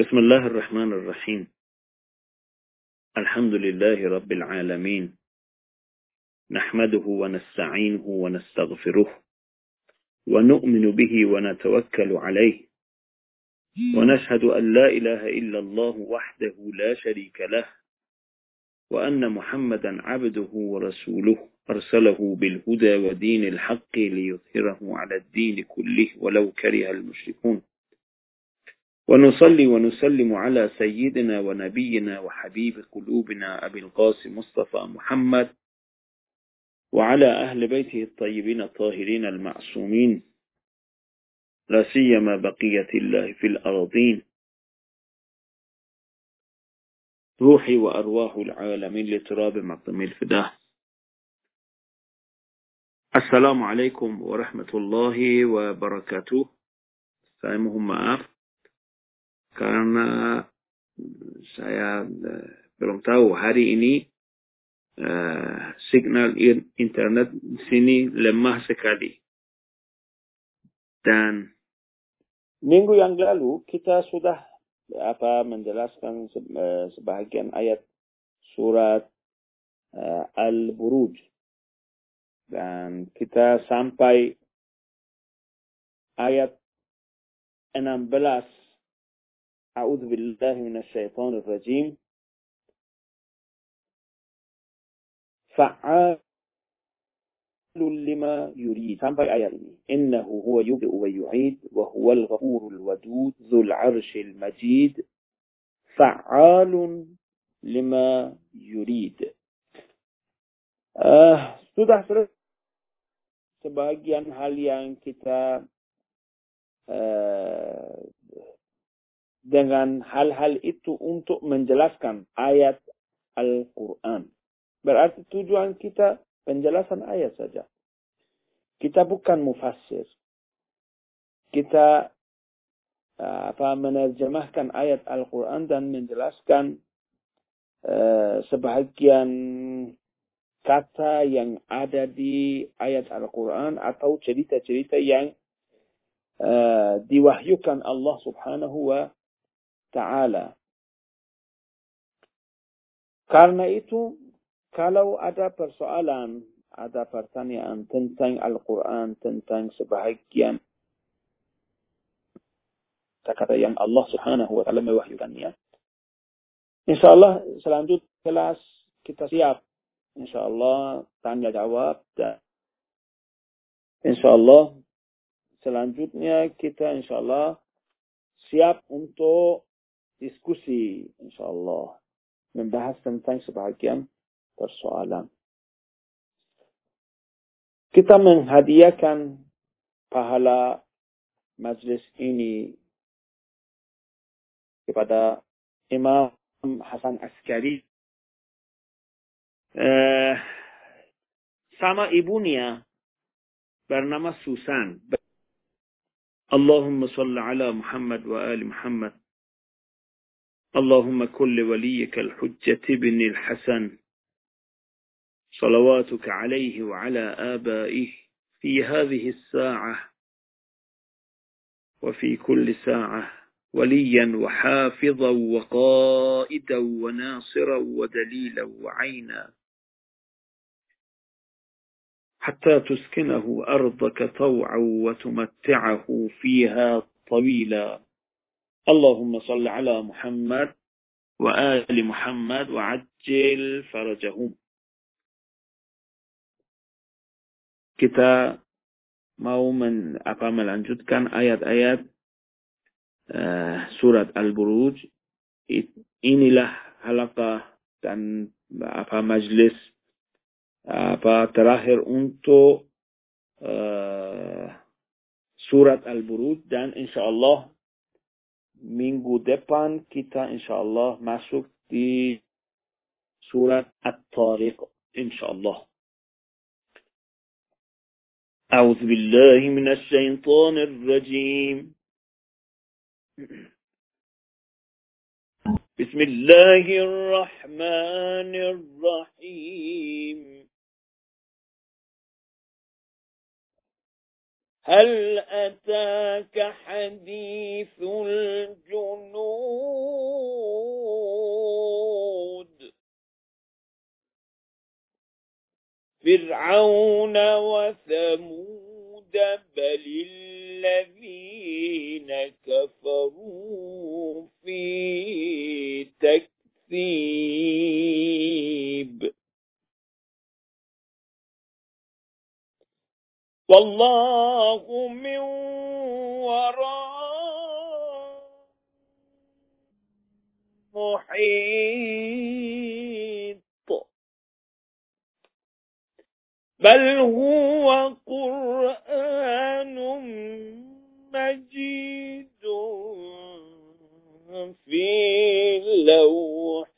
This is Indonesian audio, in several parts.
بسم الله الرحمن الرحيم. الحمد لله رب العالمين. نحمده ونستعينه ونستغفره ونؤمن به ونتوكل عليه. ونشهد أن لا إله إلا الله وحده لا شريك له وأن محمدا عبده ورسوله. أرسله بالهدى ودين الحق ليظهره على الدين كله ولو كره المشركون. ونصلي ونسلم على سيدنا ونبينا وحبيب قلوبنا أبي القاسم مصطفى محمد وعلى أهل بيته الطيبين الطاهرين المعصومين. لا سيما بقية الله في الأرضين روحي وأرواح العالمين لتراب مقدم الفداء. السلام عليكم ورحمة الله وبركاته. mohon maaf karena saya belum tahu hari ini uh, signal internet sini lemah sekali. Dan minggu yang lalu kita sudah apa menjelaskan sebahagian ayat surat uh, Al-Buruj dan kita sampai ayat 16 أعوذ بالله من الشيطان الرجيم. فعال لما يريد. Ini إنه هو يبدئ ويعيد وهو الغفور الودود ذو العرش المجيد. فعال لما يريد. uh, sudah sebagian hal yang kita uh, dengan hal-hal itu untuk menjelaskan ayat Al-Quran. Berarti tujuan kita penjelasan ayat saja. Kita bukan mufassir. Kita uh, apa menerjemahkan ayat Al-Quran dan menjelaskan uh, sebahagian kata yang ada di ayat Al-Quran atau cerita-cerita yang uh, diwahyukan Allah subhanahu wa ta'ala. Karena itu, kalau ada persoalan, ada pertanyaan tentang Al-Quran, tentang sebahagian kata yang Allah subhanahu wa ta'ala mewahyukannya. InsyaAllah selanjutnya kelas kita siap. InsyaAllah tanya jawab dan InsyaAllah selanjutnya kita InsyaAllah siap untuk diskusi insyaallah membahas tentang sebahagian persoalan. Kita menghadiahkan pahala majlis ini kepada Imam Hasan Askari uh, sama ibunya bernama Susan. Allahumma salli ala Muhammad wa ali Muhammad. اللهم كل وليك الحجة بن الحسن. صلواتك عليه وعلى آبائه في هذه الساعة وفي كل ساعة وليا وحافظا وقائدا وناصرا ودليلا وعينا. حتى تسكنه أرضك طوعا وتمتعه فيها طويلا. Allahumma salli ala Muhammad wa ali Muhammad wa ajil farajahum. Kita mau men, apa, melanjutkan ayat-ayat uh, surat Al-Buruj. Inilah halakah dan apa majlis apa terakhir untuk uh, surat Al-Buruj dan insya Allah minggu depan kita insyaallah masuk di surat At-Tariq insyaallah. أعوذ بالله من الشيطان الرجيم بسم الله الرحمن الرحيم هل أتاك حديث الجنود؟ فرعون وثمود بل الذين كفروا في تكذيب. والله من وراء محيط. بل هو قرآن مجيد في لوح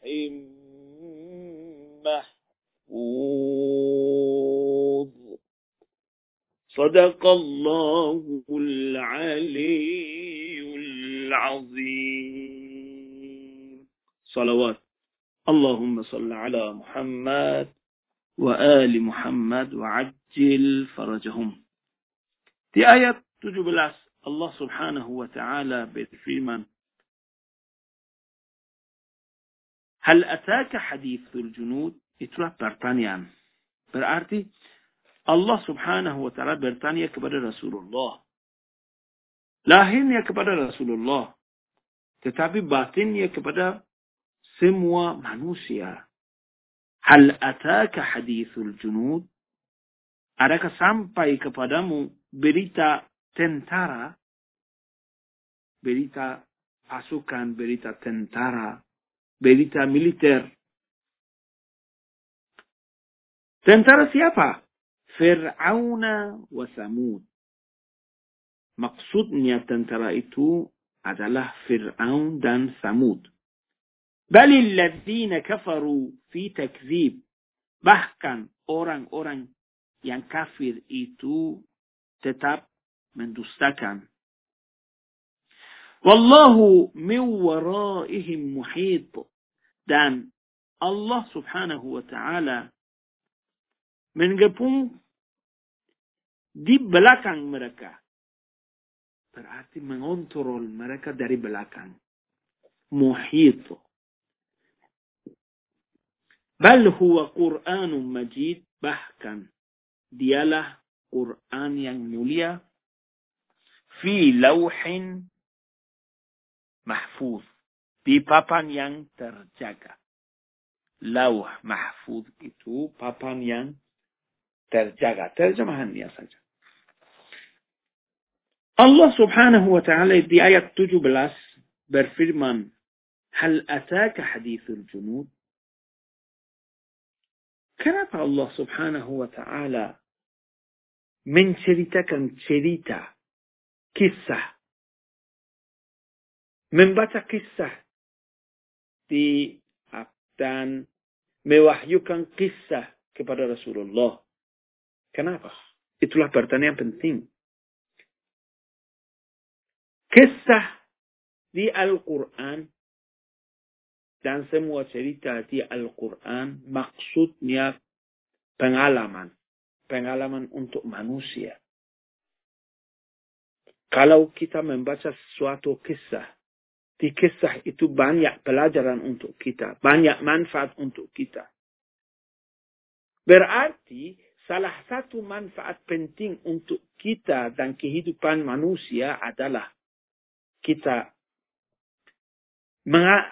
محفوظ. صدق الله العلي العظيم. صلوات. اللهم صل على محمد وآل محمد وعجل فرجهم. في آية 17 الله سبحانه وتعالى بفيمن هل أتاك حديث الجنود؟ إتلا برطانيان برأرتي Allah Subhanahu wa taala bertanya kepada Rasulullah. Lahirnya kepada Rasulullah, tetapi batinnya kepada semua manusia. Hal ataka hadithul junud? Adakah sampai kepadamu berita tentara, berita pasukan, berita tentara, berita militer. Tentara siapa? Wa Samud. Maksudnya tentara itu adalah Fir'aun dan Samud. Balil ladzina kafaru fi takzib. Bahkan orang-orang yang kafir itu tetap mendustakan. Wallahu min waraihim muhit. Dan Allah subhanahu wa ta'ala mengepung di belakang mereka. Berarti mengontrol mereka dari belakang. Muhit. Bal huwa Qur'anun majid. Bahkan dialah Quran yang mulia fi lauhin mahfuz di papan yang terjaga. Lauh mahfuz itu papan yang terjaga. Terjemahannya saja. Allah subhanahu wa ta'ala di ayat 17 berfirman, Hal ataka hadithul junud? Kenapa Allah subhanahu wa ta'ala menceritakan cerita, kisah, membaca kisah di dan mewahyukan kisah kepada Rasulullah. Kenapa? Itulah pertanyaan penting. Kisah di Al-Quran dan semua cerita di Al-Quran maksudnya pengalaman. Pengalaman untuk manusia. Kalau kita membaca suatu kisah, di kisah itu banyak pelajaran untuk kita, banyak manfaat untuk kita. Berarti salah satu manfaat penting untuk kita dan kehidupan manusia adalah kita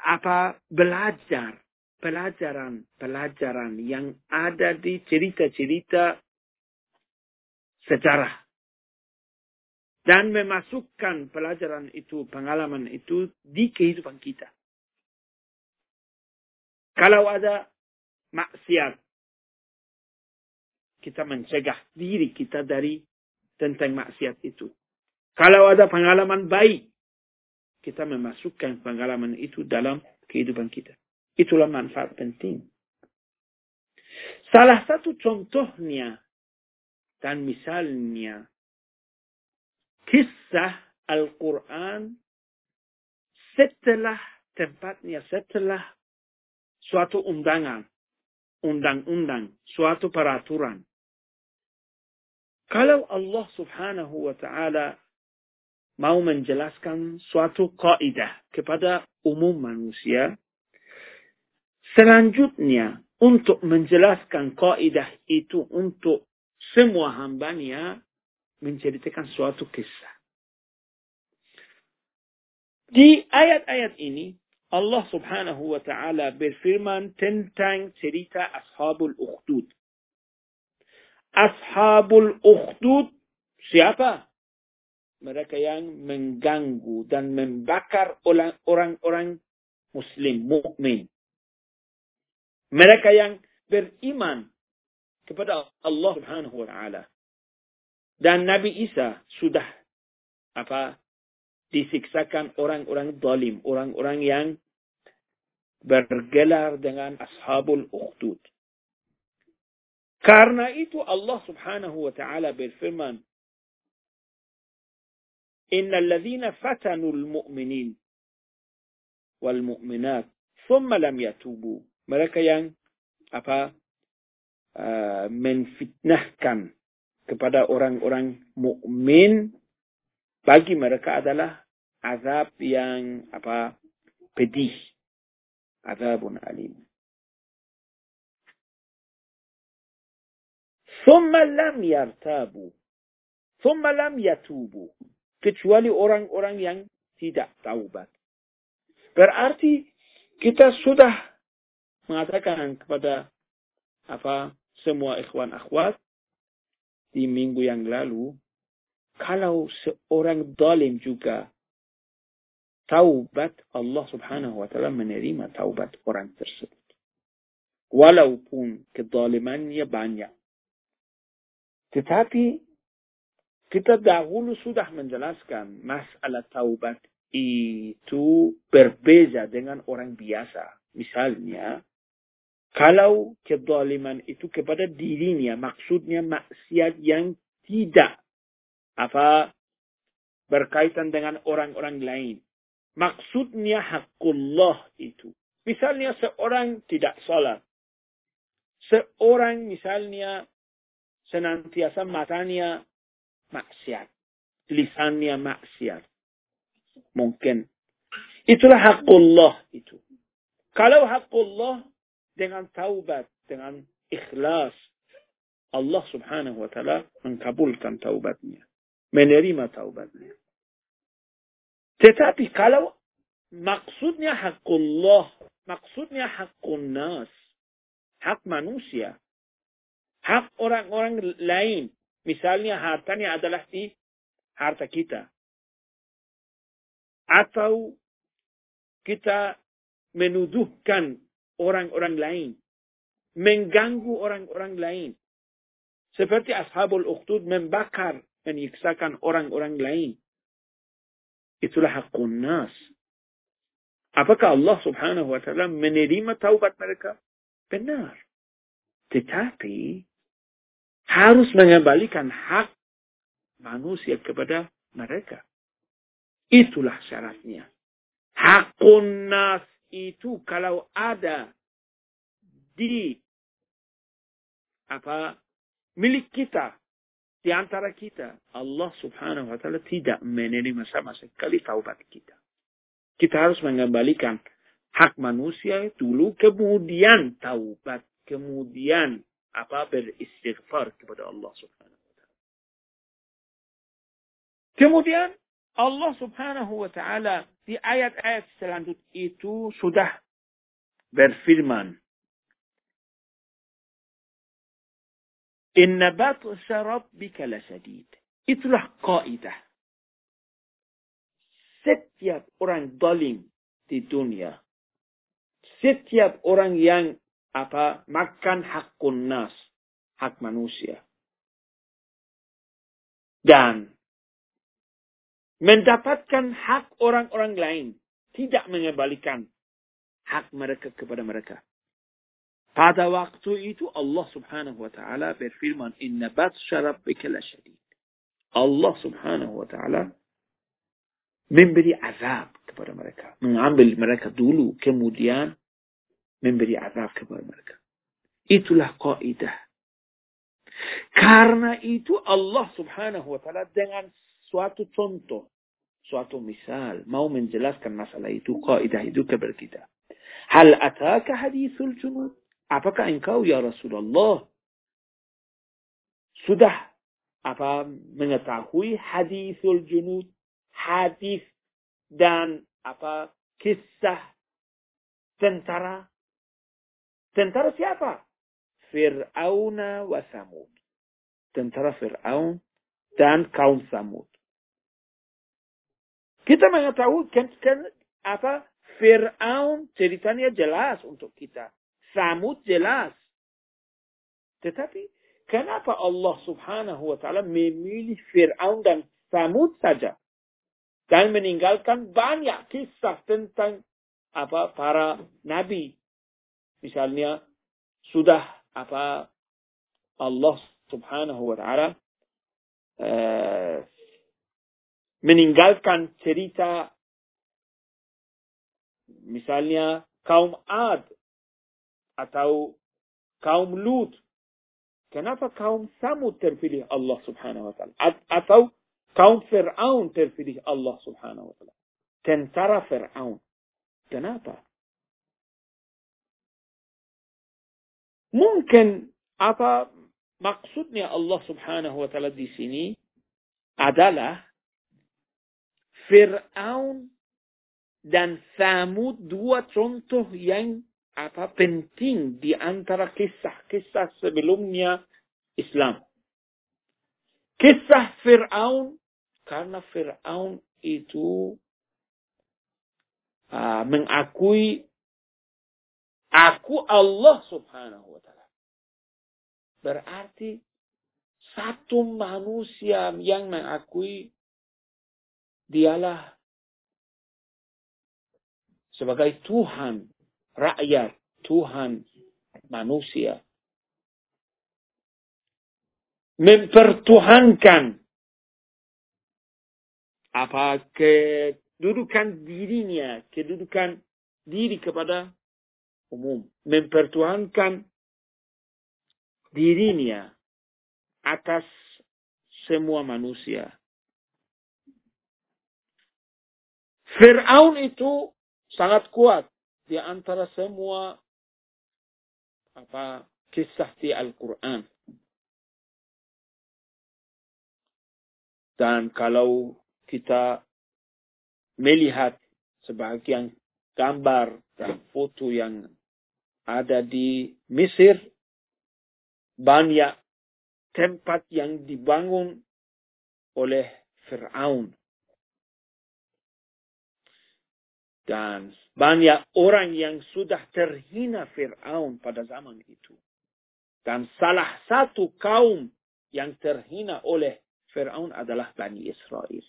apa belajar pelajaran-pelajaran yang ada di cerita-cerita sejarah dan memasukkan pelajaran itu, pengalaman itu di kehidupan kita. Kalau ada maksiat, kita mencegah diri kita dari tentang maksiat itu. Kalau ada pengalaman baik, kita memasukkan pengalaman itu dalam kehidupan kita. Itulah manfaat penting. Salah satu contohnya dan misalnya kisah Al-Quran setelah tempatnya, setelah suatu undangan, undang-undang, suatu peraturan. Kalau Allah subhanahu wa ta'ala mau menjelaskan suatu kaidah kepada umum manusia, selanjutnya untuk menjelaskan kaidah itu untuk semua hambanya menceritakan suatu kisah. Di ayat-ayat ini, Allah subhanahu wa ta'ala berfirman tentang cerita Ashabul Ukhdud. Ashabul Ukhdud siapa? Mereka yang mengganggu dan membakar orang-orang muslim, mukmin. Mereka yang beriman kepada Allah subhanahu wa ta'ala. Dan Nabi Isa sudah apa disiksakan orang-orang zalim, orang-orang yang bergelar dengan ashabul ukhdud. Karena itu Allah subhanahu wa ta'ala berfirman, إن الذين فتنوا المؤمنين والمؤمنات ثم لم يتوبوا. مركا يان أبا من فتنة كان kepada orang-orang mukmin bagi mereka adalah azab yang apa pedih. Azabun alim. ثم لم يرتابوا ثم لم يتوبوا kecuali orang-orang yang tidak taubat berarti kita sudah mengatakan kepada apa semua ikhwan akhwat di minggu yang lalu, kalau seorang zalim juga taubat, Allah subhanahu wa ta'ala menerima taubat orang tersebut. Walaupun kezalimannya banyak. Tetapi kita dahulu sudah menjelaskan masalah taubat itu berbeza dengan orang biasa. Misalnya, kalau kezaliman itu kepada dirinya, maksudnya maksiat yang tidak apa berkaitan dengan orang-orang lain. Maksudnya hakullah itu. Misalnya seorang tidak salat. Seorang misalnya senantiasa matanya maksiat. Lisannya maksiat. Mungkin. Itulah hakullah itu. Kalau hakullah dengan taubat, dengan ikhlas, Allah subhanahu wa ta'ala mengkabulkan taubatnya. Menerima taubatnya. Tetapi kalau maksudnya hakullah, maksudnya hakun nas, hak manusia, hak orang-orang lain, misalnya hartanya adalah di harta kita. Atau kita menuduhkan orang-orang lain. Mengganggu orang-orang lain. Seperti Ashabul Ukhdud membakar, menyiksakan orang-orang lain. Itulah hakun nas. Apakah Allah subhanahu wa ta'ala menerima taubat mereka? Benar. Tetapi harus mengembalikan hak manusia kepada mereka. Itulah syaratnya. Hakun nas itu kalau ada di apa milik kita di antara kita Allah Subhanahu wa taala tidak menerima sama sekali taubat kita. Kita harus mengembalikan hak manusia dulu kemudian taubat kemudian apa beristighfar kepada Allah Subhanahu wa taala. Kemudian Allah Subhanahu wa taala di ayat-ayat selanjutnya itu sudah berfirman Inna batsha rabbika lasadid. Itulah kaidah. Setiap orang zalim di dunia, setiap orang yang apa makan hakun nas, hak manusia. Dan mendapatkan hak orang-orang lain, tidak mengembalikan hak mereka kepada mereka. Pada waktu itu Allah subhanahu wa ta'ala berfirman, Inna batsha rabbika lasyadid. Allah subhanahu wa ta'ala memberi azab kepada mereka. Mengambil mereka dulu, kemudian memberi azab kepada mereka. Itulah kaidah. Karena itu Allah subhanahu wa ta'ala dengan suatu contoh, suatu misal, mau menjelaskan masalah itu, kaidah itu kepada kita. Hal ataka hadithul junud? Apakah engkau ya Rasulullah sudah apa mengetahui hadithul junud? Hadis dan apa kisah tentara tentara siapa? Fir'auna wa Samud. Tentara Fir'aun dan kaum Samud. Kita mengetahui kan, kan apa Fir'aun ceritanya jelas untuk kita. Samud jelas. Tetapi kenapa Allah subhanahu wa ta'ala memilih Fir'aun dan Samud saja? Dan meninggalkan banyak kisah tentang apa para nabi. Misalnya sudah apa Allah Subhanahu wa taala uh, meninggalkan cerita misalnya kaum Ad atau kaum Lut. Kenapa kaum Samud terpilih Allah Subhanahu wa taala? Atau kaum Fir'aun terpilih Allah Subhanahu wa taala? Tentara Fir'aun. Kenapa? Mungkin apa maksudnya Allah subhanahu wa ta'ala di sini adalah Fir'aun dan Samud dua contoh yang apa penting di antara kisah-kisah sebelumnya Islam. Kisah Fir'aun karena Fir'aun itu uh, mengakui Aku Allah subhanahu wa ta'ala. Berarti satu manusia yang mengakui dialah sebagai Tuhan rakyat, Tuhan manusia. Mempertuhankan apa kedudukan dirinya, kedudukan diri kepada umum. Mempertuhankan dirinya atas semua manusia. Fir'aun itu sangat kuat di antara semua apa kisah di Al-Quran. Dan kalau kita melihat sebagian gambar dan foto yang ada di Mesir banyak tempat yang dibangun oleh Fir'aun. Dan banyak orang yang sudah terhina Fir'aun pada zaman itu. Dan salah satu kaum yang terhina oleh Fir'aun adalah Bani Israel.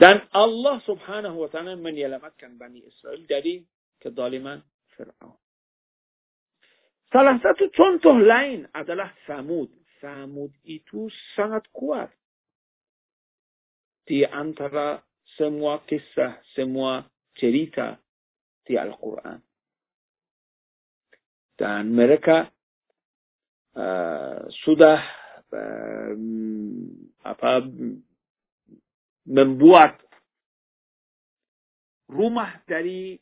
Dan Allah subhanahu wa ta'ala menyelamatkan Bani Israel dari kezaliman Fir'aun. Salah satu contoh lain adalah Samud. Samud itu sangat kuat. Di antara semua kisah, semua cerita di Al-Quran. Dan mereka uh, sudah uh, apa membuat rumah dari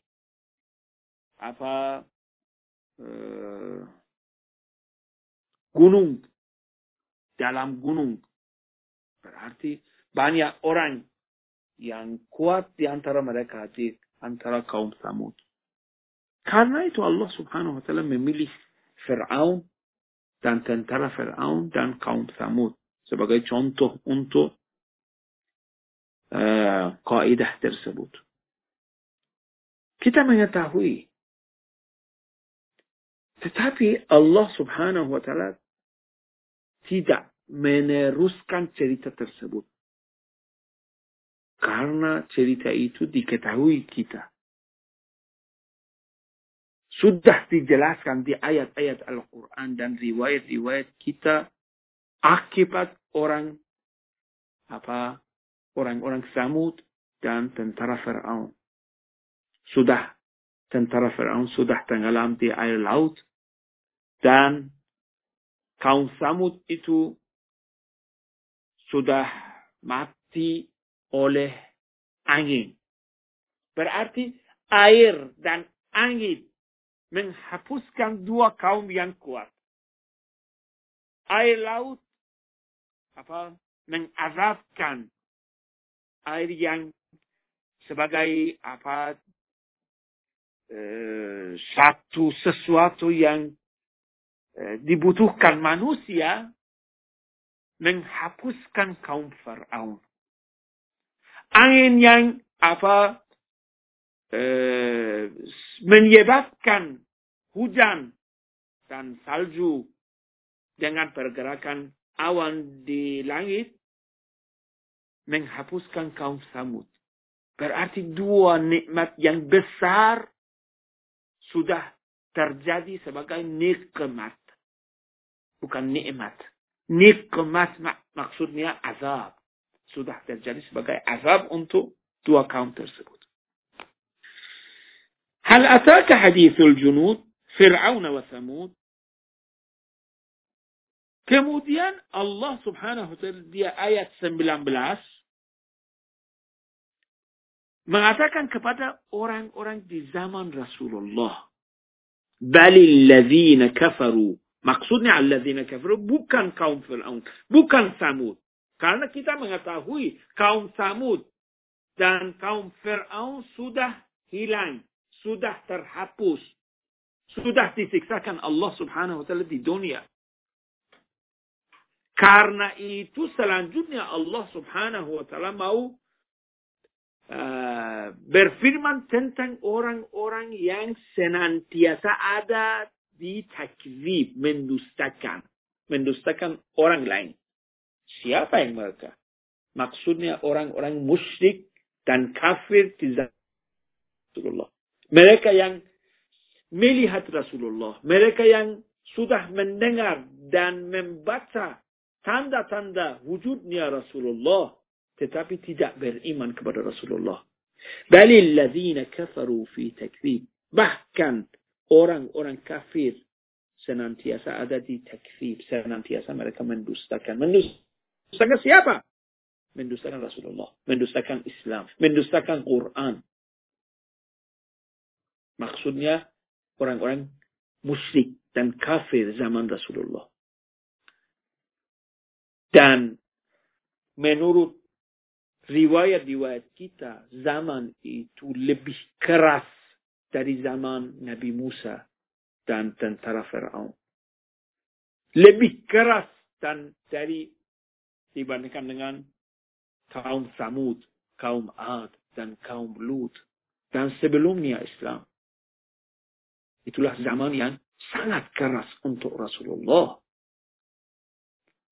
apa uh, gunung dalam gunung berarti banyak orang yang kuat di antara mereka di antara kaum Samud. Karena itu Allah subhanahu wa ta'ala memilih Fir'aun dan tentara Fir'aun dan kaum Samud sebagai contoh untuk uh, kaidah tersebut. Kita mengetahui tetapi Allah subhanahu wa ta'ala tidak meneruskan cerita tersebut. Karena cerita itu diketahui kita. Sudah dijelaskan di ayat-ayat Al-Quran dan riwayat-riwayat kita akibat orang apa orang-orang Samud dan tentara Fir'aun. Sudah tentara Fir'aun sudah tenggelam di air laut dan kaum Samud itu sudah mati oleh angin. Berarti air dan angin menghapuskan dua kaum yang kuat. Air laut apa mengazabkan air yang sebagai apa eh, satu sesuatu yang dibutuhkan manusia menghapuskan kaum Fir'aun. Angin yang apa eh, menyebabkan hujan dan salju dengan pergerakan awan di langit menghapuskan kaum Samud. Berarti dua nikmat yang besar sudah terjadi sebagai nikmat. Bukan nikmat. Nikmat mak maksudnya azab. Sudah terjadi sebagai azab untuk dua kaum tersebut. Hal ataka hadithul junud Fir'aun wa Samud Kemudian Allah subhanahu wa ta'ala di ayat 19 mengatakan kepada orang-orang di zaman Rasulullah. Balil ladzina kafaru. Maksudnya alladzina kafaru bukan kaum Fir'aun. Bukan Samud. Karena kita mengetahui kaum Samud dan kaum Fir'aun sudah hilang. Sudah terhapus. Sudah disiksakan Allah subhanahu wa ta'ala di dunia. Karena itu selanjutnya Allah subhanahu wa ta'ala mau uh, berfirman tentang orang-orang yang senantiasa ada di takzib, mendustakan. Mendustakan orang lain. Siapa yang mereka? Maksudnya orang-orang musyrik dan kafir di Rasulullah. Mereka yang melihat Rasulullah. Mereka yang sudah mendengar dan membaca tanda-tanda wujudnya Rasulullah tetapi tidak beriman kepada Rasulullah. Balil ladzina kafaru fi takfir. Bahkan orang-orang kafir senantiasa ada di takfir. Senantiasa mereka mendustakan. Mendustakan siapa? Mendustakan Rasulullah. Mendustakan Islam. Mendustakan Quran. Maksudnya orang-orang musyrik dan kafir zaman Rasulullah. Dan menurut riwayat-riwayat kita zaman itu lebih keras dari zaman Nabi Musa dan tentara Firaun. Lebih keras dan dari dibandingkan dengan kaum Samud, kaum Ad, dan kaum Lut. Dan sebelumnya Islam. Itulah zaman yang sangat keras untuk Rasulullah.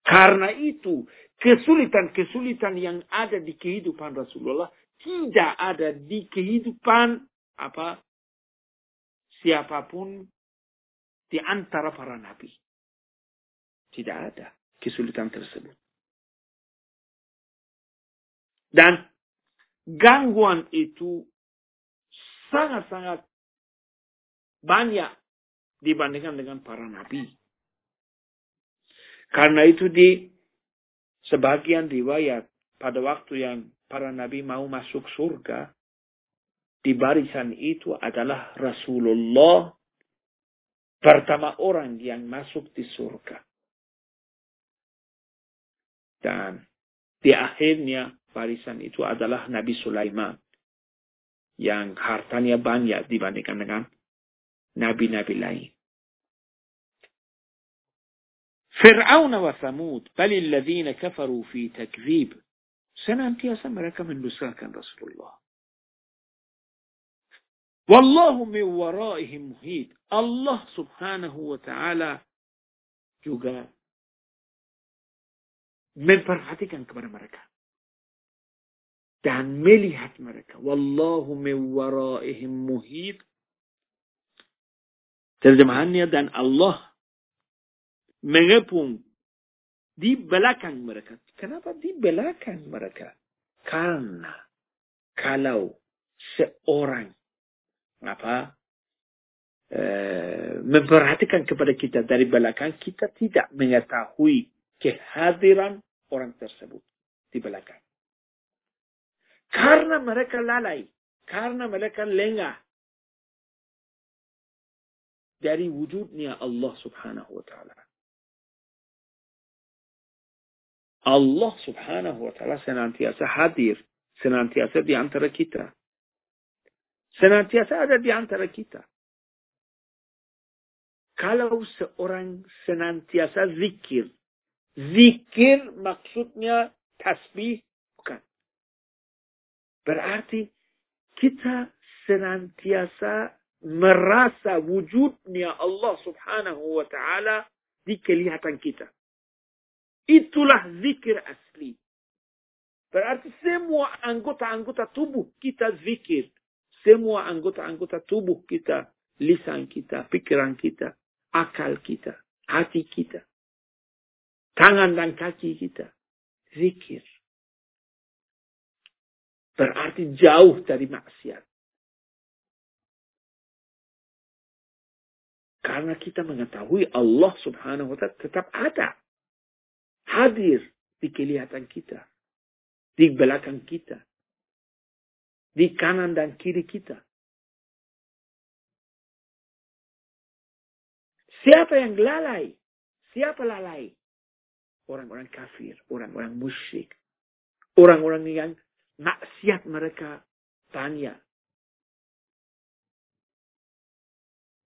Karena itu, kesulitan-kesulitan yang ada di kehidupan Rasulullah tidak ada di kehidupan apa siapa pun di antara para nabi. Tidak ada kesulitan tersebut. Dan gangguan itu sangat-sangat banyak dibandingkan dengan para nabi. Karena itu di sebagian riwayat pada waktu yang para nabi mau masuk surga, di barisan itu adalah Rasulullah pertama orang yang masuk di surga. Dan di akhirnya barisan itu adalah Nabi Sulaiman yang hartanya banyak dibandingkan dengan nabi-nabi lain. Fir'aun wa Samud, balil ladzina kafaru fi takzib. Senantiasa mereka mendustakan Rasulullah. Wallahu min waraihim muhit. Allah subhanahu wa ta'ala juga memperhatikan kepada mereka. Dan melihat mereka. Wallahu min waraihim muhit. Terjemahannya dan Allah mengepung di belakang mereka. Kenapa di belakang mereka? Karena kalau seorang apa uh, memperhatikan kepada kita dari belakang, kita tidak mengetahui kehadiran orang tersebut di belakang. Karena mereka lalai, karena mereka lengah dari wujudnya Allah subhanahu wa ta'ala. Allah subhanahu wa ta'ala senantiasa hadir, senantiasa di antara kita. Senantiasa ada di antara kita. Kalau seorang senantiasa zikir, zikir maksudnya tasbih, bukan. Berarti kita senantiasa merasa wujudnya Allah subhanahu wa ta'ala di kelihatan kita. Itulah zikir asli. Berarti semua anggota-anggota tubuh kita zikir. Semua anggota-anggota tubuh kita, lisan kita, pikiran kita, akal kita, hati kita, tangan dan kaki kita. Zikir. Berarti jauh dari maksiat. Karena kita mengetahui Allah subhanahu wa ta'ala tetap ada hadir di kelihatan kita, di belakang kita, di kanan dan kiri kita. Siapa yang lalai? Siapa lalai? Orang-orang kafir, orang-orang musyrik, orang-orang yang maksiat mereka tanya.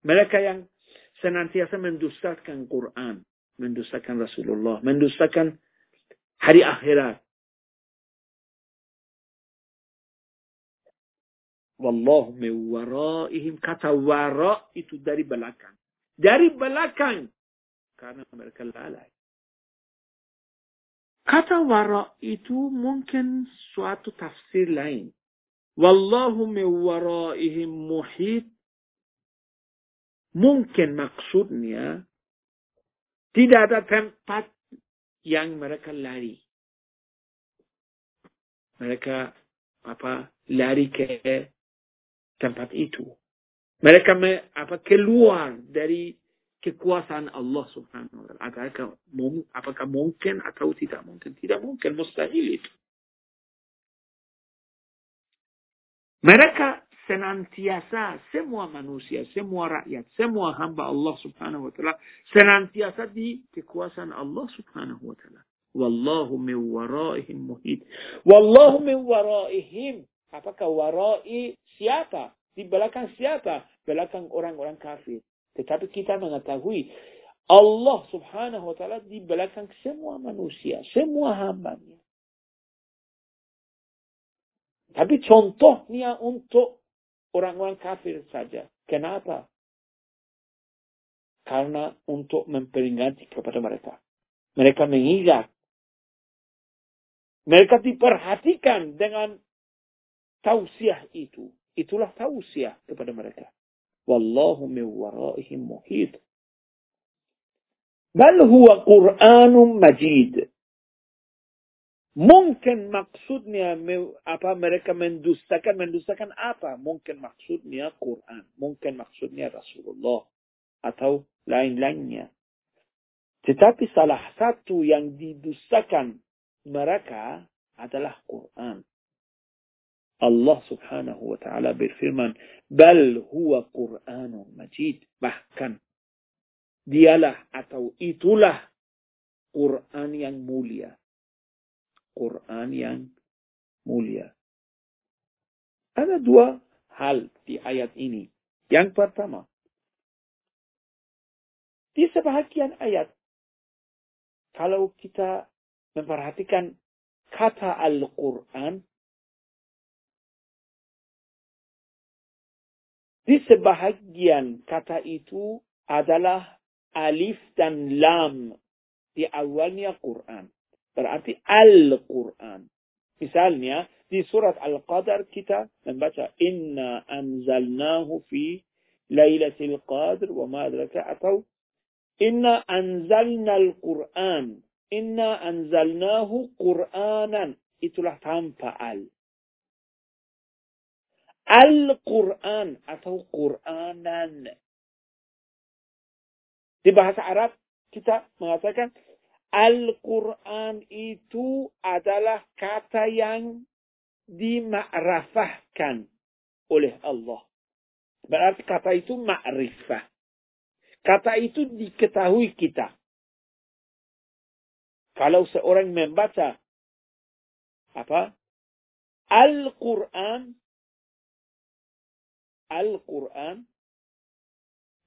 Mereka yang senantiasa mendustakan Quran mendustakan Rasulullah, mendustakan hari akhirat. Wallahu waraihim kata wara itu dari belakang. Dari belakang karena mereka lalai. Kata wara itu mungkin suatu tafsir lain. Wallahu waraihim muhit mungkin maksudnya tidak ada tempat yang mereka lari. Mereka apa lari ke tempat itu. Mereka me, apa keluar dari kekuasaan Allah Subhanahu wa taala. Apakah, apakah mungkin atau tidak mungkin? Tidak mungkin, mustahil itu. Mereka senantiasa semua manusia, semua rakyat, semua hamba Allah subhanahu wa ta'ala senantiasa di kekuasaan Allah subhanahu wa ta'ala. Wallahu min waraihim muhid. Wallahu min waraihim. Apakah warai siapa? Di belakang siapa? Belakang orang-orang kafir. Tetapi kita mengetahui Allah subhanahu wa ta'ala di belakang semua manusia, semua hambanya. Tapi contohnya untuk orang-orang kafir saja. Kenapa? Karena untuk memperingati kepada mereka. Mereka mengingat. Mereka diperhatikan dengan tausiah itu. Itulah tausiah kepada mereka. Wallahu min waraihim muhid. Bal huwa Qur'anun majid. Mungkin maksudnya apa mereka mendustakan mendustakan apa? Mungkin maksudnya Quran, mungkin maksudnya Rasulullah atau lain-lainnya. Tetapi salah satu yang didustakan mereka adalah Quran. Allah subhanahu wa ta'ala berfirman, Bal huwa Quranun majid. Bahkan, dialah atau itulah Quran yang mulia. Quran yang mulia. Ada dua hal di ayat ini. Yang pertama, di sebahagian ayat, kalau kita memperhatikan kata Al-Quran, di sebahagian kata itu adalah alif dan lam di awalnya Quran. Berarti Al-Quran. Misalnya, di surat Al-Qadar kita membaca Inna anzalnahu fi Lailatul Qadr wa ma atau Inna anzalna al-Quran. Inna anzalnahu Qur'anan. Itulah tanpa al. Al-Quran atau Qur'anan. Di bahasa Arab kita mengatakan Al-Quran itu adalah kata yang dimakrafahkan oleh Allah. Berarti kata itu ma'rifah. Kata itu diketahui kita. Kalau seorang membaca apa? Al-Quran Al-Quran.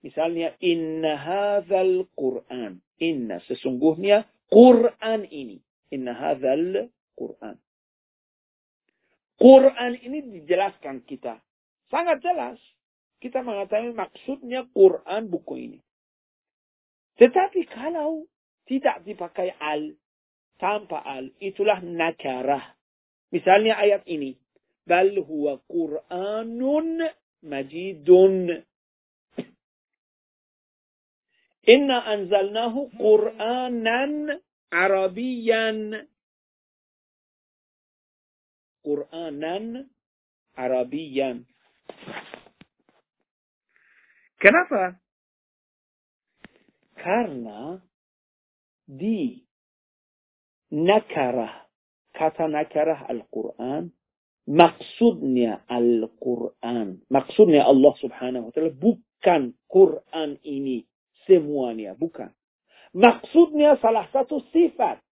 Misalnya inna hadzal Quran. Inna sesungguhnya Quran ini. Inna hadzal Quran. Quran ini dijelaskan kita. Sangat jelas. Kita mengatakan maksudnya Quran buku ini. Tetapi kalau tidak dipakai al tanpa al itulah nakarah misalnya ayat ini. Bal huwa Quranun مجید انا انزلناه قرآنا عربیا قرآنا عربیا کنفا کرنا دی نکره کتا نکره القرآن maksudnya Al-Quran. Maksudnya Allah subhanahu wa ta'ala bukan Quran ini semuanya. Bukan. Maksudnya salah satu sifat.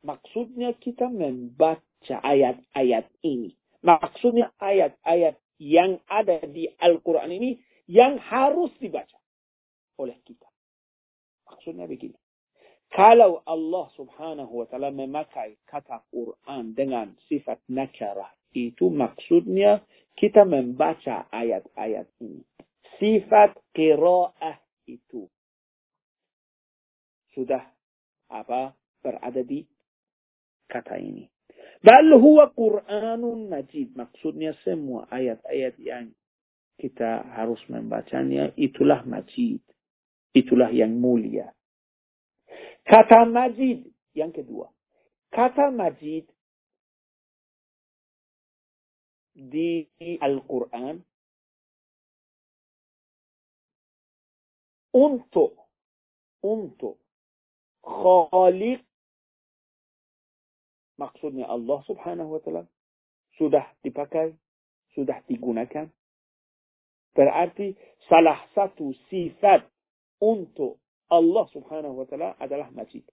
Maksudnya kita membaca ayat-ayat ini. Maksudnya ayat-ayat yang ada di Al-Quran ini yang harus dibaca oleh kita. Maksudnya begini. Kalau Allah subhanahu wa ta'ala memakai kata Quran dengan sifat nakarah, itu maksudnya kita membaca ayat-ayat ini. Sifat kiraah itu sudah apa berada di kata ini. Bal huwa Quranun Majid. Maksudnya semua ayat-ayat yang kita harus membacanya itulah majid. Itulah yang mulia. Kata majid yang kedua. Kata majid di Al-Quran untuk untuk Khalik maksudnya Allah Subhanahu wa taala sudah dipakai, sudah digunakan. Berarti salah satu sifat untuk Allah subhanahu wa ta'ala adalah majid.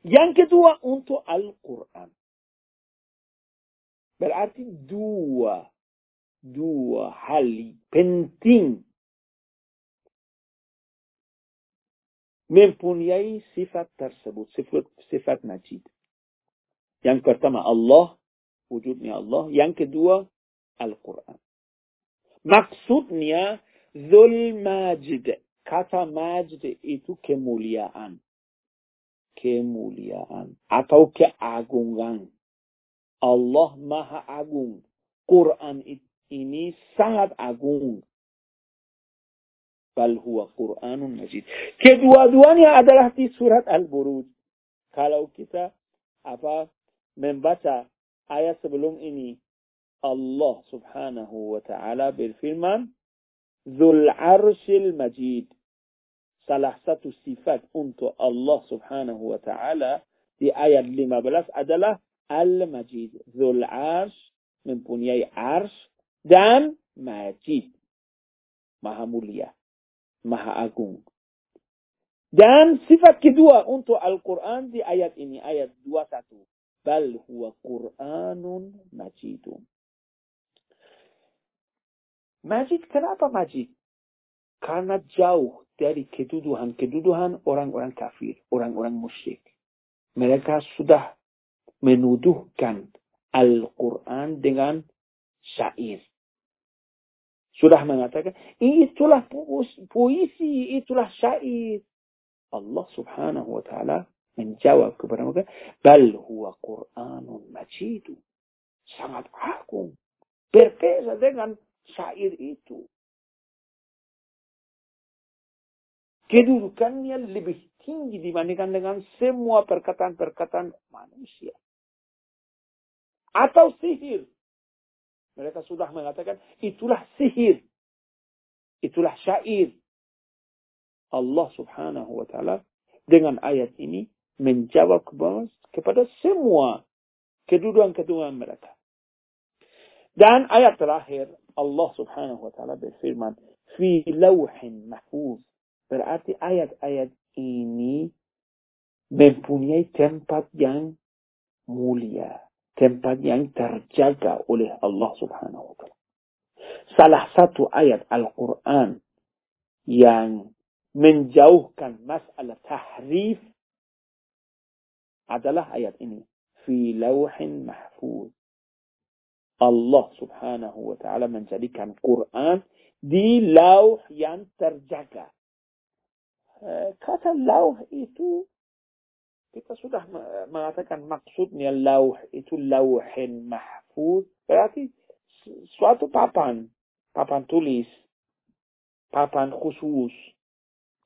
Yang kedua untuk Al-Quran. Berarti dua, dua hal penting mempunyai sifat tersebut, sifat, sifat majid. Yang pertama Allah, wujudnya Allah. Yang kedua Al-Quran. Maksudnya Zul Majid Kata majd itu kemuliaan. Kemuliaan. Atau keagungan. Allah maha agung. Quran ini sangat agung. Bal huwa Quranun Majid. Kedua-duanya adalah di surat Al-Buruj. Kalau kita apa membaca ayat sebelum ini Allah subhanahu wa ta'ala berfirman Zul arshil majid salah satu sifat untuk Allah subhanahu wa ta'ala di ayat 15 adalah Al-Majid. Zul Arsh mempunyai Arsh dan Majid. Maha mulia. Maha agung. Dan sifat kedua untuk Al-Quran di ayat ini. Ayat 21. Bal huwa Quranun Majidun. Majid, kenapa Majid? Karena jauh dari keduduhan-keduduhan orang-orang kafir, orang-orang musyrik. Mereka sudah menuduhkan Al-Quran dengan syair. Sudah mengatakan, itulah puisi, itulah syair. Allah subhanahu wa ta'ala menjawab kepada mereka, Bal huwa Quranun majidu. Sangat agung. Berbeza dengan syair itu. kedudukannya lebih tinggi dibandingkan dengan semua perkataan-perkataan manusia. Atau sihir. Mereka sudah mengatakan itulah sihir. Itulah syair. Allah subhanahu wa ta'ala dengan ayat ini menjawab kepada semua kedudukan-kedudukan mereka. Dan ayat terakhir Allah subhanahu wa ta'ala berfirman, Fi lawhin mahfuz. Berarti ayat-ayat ini mempunyai tempat yang mulia. Tempat yang terjaga oleh Allah subhanahu wa ta'ala. Salah satu ayat Al-Quran yang menjauhkan masalah tahrif adalah ayat ini. Fi lawhin mahfuz. Allah subhanahu wa ta'ala menjadikan Quran di lauh yang terjaga. Kata lauh itu, kita sudah mengatakan maksudnya lauh itu lauhin mahfuz. Berarti suatu papan, papan tulis, papan khusus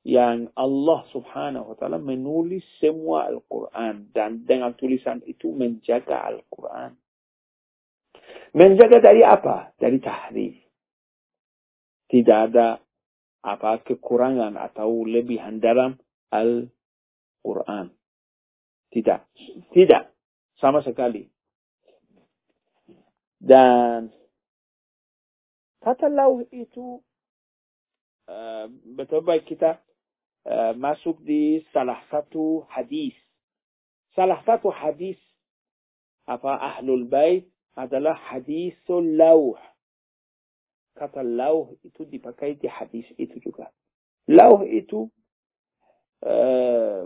yang Allah subhanahu wa ta'ala menulis semua Al-Quran dan dengan tulisan itu menjaga Al-Quran. Menjaga dari apa? Dari tahrif. Tidak ada apa kekurangan atau lebihan dalam Al-Quran. Tidak. Tidak. Sama sekali. Dan kata lauh itu uh, betul baik kita uh, masuk di salah satu hadis. Salah satu hadis apa ahlul bait adalah hadisul lauh. Kata lauh itu dipakai di hadis itu juga. Lauh itu uh,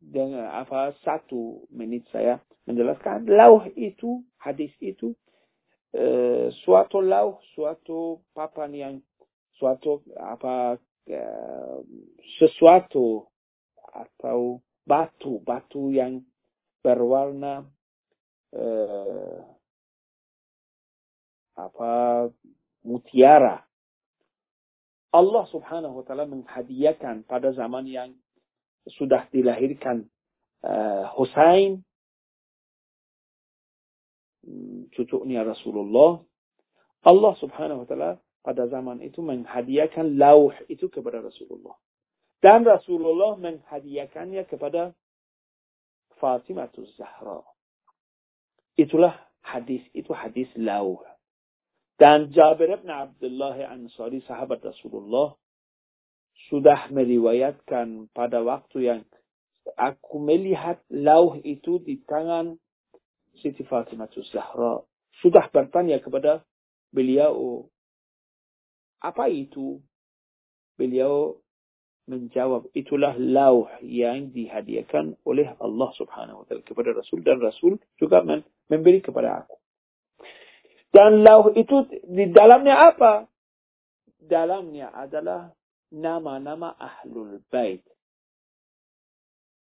dengan apa satu menit saya menjelaskan lauh itu hadis itu uh, suatu lauh suatu papan yang suatu apa uh, sesuatu atau batu batu yang berwarna uh, apa mutiara. Allah subhanahu wa ta'ala menghadiahkan pada zaman yang sudah dilahirkan uh, Husain cucunya Rasulullah. Allah subhanahu wa ta'ala pada zaman itu menghadiahkan lauh itu kepada Rasulullah. Dan Rasulullah menghadiahkannya kepada Fatimah Zahra itulah hadis itu hadis lauh dan Jabir bin Abdullah Ansari sahabat Rasulullah sudah meriwayatkan pada waktu yang aku melihat lauh itu di tangan Siti Fatimah Zahra. Sudah bertanya kepada beliau, apa itu? Beliau menjawab, itulah lauh yang dihadiahkan oleh Allah subhanahu wa ta'ala kepada Rasul. Dan Rasul juga memberi kepada aku. Dan lauh itu di dalamnya apa? Dalamnya adalah nama-nama ahlul bait.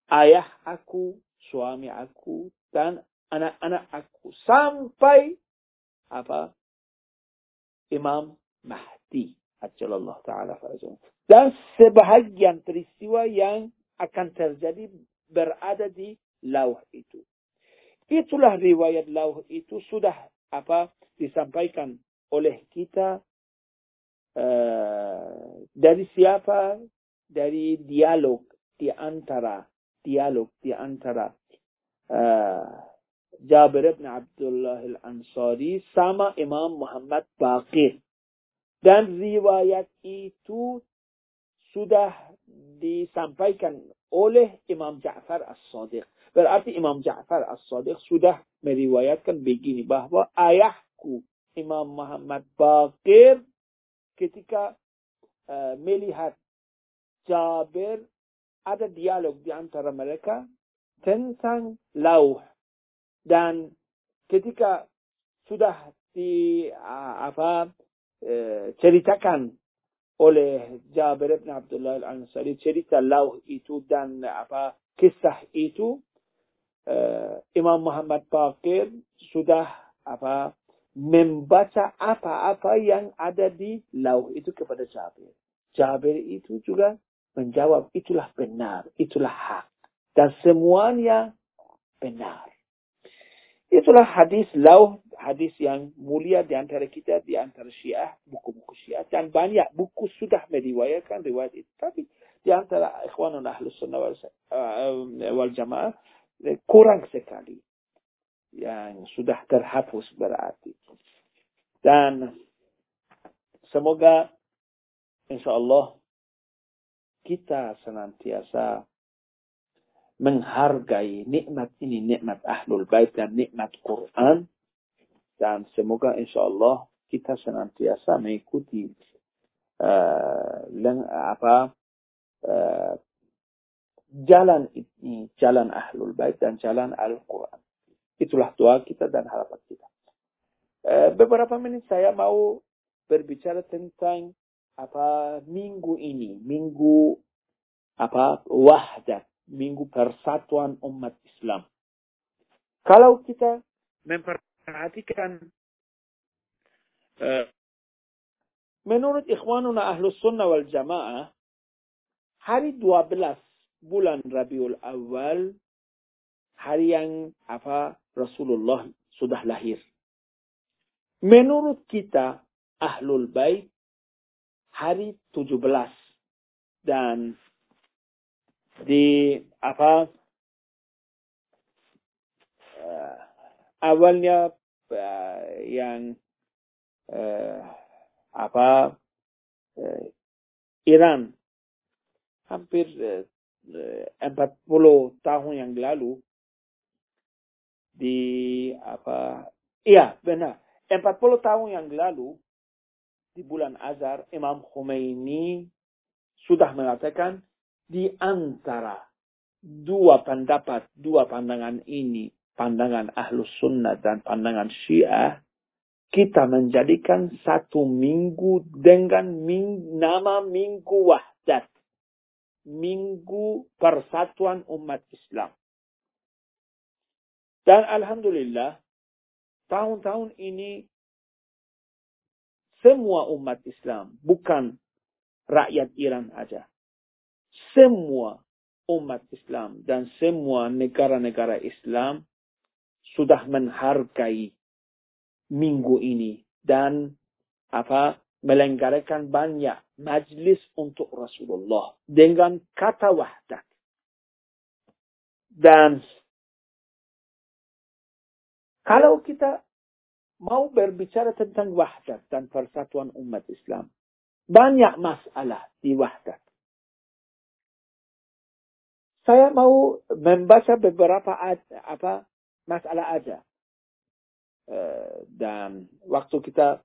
Ayah aku, suami aku, dan anak-anak aku. Sampai apa? Imam Mahdi. Ajalallah ta'ala. Dan sebahagian peristiwa yang akan terjadi berada di lauh itu. Itulah riwayat lauh itu sudah apa disampaikan oleh kita uh, dari siapa? Dari dialog di antara dialog di antara uh, Jabir bin Abdullah al-Ansari sama Imam Muhammad Baqir. Dan riwayat itu sudah disampaikan oleh Imam Ja'far as-Sadiq. Berarti Imam Ja'far as-Sadiq sudah meriwayatkan begini bahwa ayahku Imam Muhammad Baqir ketika uh, melihat Jabir ada dialog di antara mereka tentang lauh dan ketika sudah di uh, apa ceritakan oleh Jabir bin Abdullah al-Ansari cerita lauh itu dan apa kisah itu uh, Imam Muhammad Baqir sudah apa membaca apa-apa yang ada di lauh itu kepada Jabir. Jabir itu juga menjawab itulah benar, itulah hak. Dan semuanya benar. Itulah hadis lauh, hadis yang mulia di antara kita, di antara syiah, buku-buku syiah. Dan banyak buku sudah meriwayatkan riwayat itu. Tapi di antara ikhwanun ahlus sunnah wal, uh, wal jamaah, kurang sekali yang sudah terhapus berarti. Dan semoga insya Allah kita senantiasa menghargai nikmat ini, nikmat Ahlul Bait dan nikmat Quran. Dan semoga insya Allah kita senantiasa mengikuti uh, apa uh, jalan ini, jalan Ahlul Bait dan jalan Al-Quran. Itulah doa kita dan harapan kita. Uh, beberapa menit saya mau berbicara tentang apa minggu ini, minggu apa wahdat Minggu Persatuan Umat Islam. Kalau kita memperhatikan uh, menurut ikhwanuna ahlus sunnah wal jamaah, hari 12 bulan Rabiul Awal, hari yang apa Rasulullah sudah lahir. Menurut kita, Ahlul Bait, hari 17. Dan di apa uh, awalnya uh, yang uh, apa uh, Iran hampir empat uh, puluh tahun yang lalu di apa iya benar empat puluh tahun yang lalu di bulan Azar Imam Khomeini sudah mengatakan di antara dua pendapat, dua pandangan ini, pandangan ahlus sunnah dan pandangan syiah, kita menjadikan satu minggu dengan ming, nama minggu wahdat. Minggu persatuan umat Islam. Dan Alhamdulillah, tahun-tahun ini semua umat Islam, bukan rakyat Iran aja semua umat Islam dan semua negara-negara Islam sudah menghargai minggu ini dan apa melenggarakan banyak majlis untuk Rasulullah dengan kata wahdat. Dan kalau kita mau berbicara tentang wahdat dan persatuan umat Islam, banyak masalah di wahdat. Saya mau membaca beberapa apa masalah aja. Uh, dan waktu kita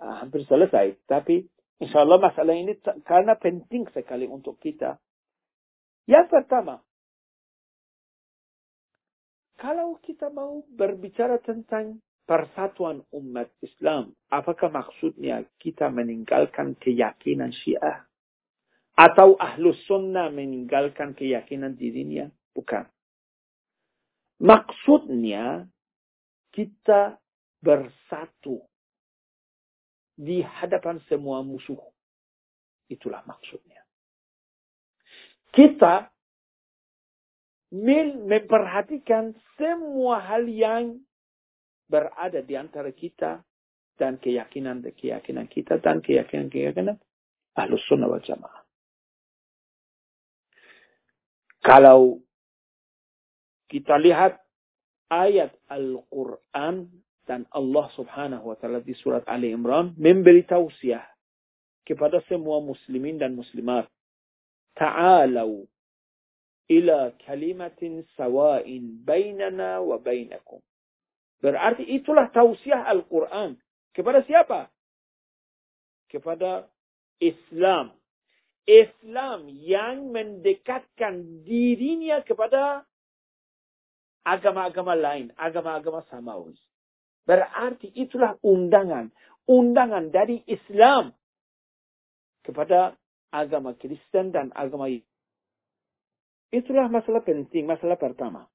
uh, hampir selesai. Tapi insya Allah masalah ini karena penting sekali untuk kita. Yang pertama, kalau kita mau berbicara tentang persatuan umat Islam, apakah maksudnya kita meninggalkan keyakinan Syiah? Atau ahlus sunnah meninggalkan keyakinan dirinya? Bukan. Maksudnya kita bersatu di hadapan semua musuh. Itulah maksudnya. Kita memperhatikan semua hal yang berada di antara kita dan keyakinan-keyakinan kita dan keyakinan-keyakinan ahlus sunnah wal jamaah. Kalau kita lihat ayat Al-Quran dan Allah subhanahu wa ta'ala di surat Ali Imran memberi tausiah kepada semua muslimin dan muslimat. Ta'alau ila kalimatin sawa'in bainana wa bainakum. Berarti itulah tausiah Al-Quran. Kepada siapa? Kepada Islam. Islam yang mendekatkan dirinya kepada agama-agama lain, agama-agama samawi. Berarti itulah undangan, undangan dari Islam kepada agama Kristen dan agama Itulah masalah penting, masalah pertama.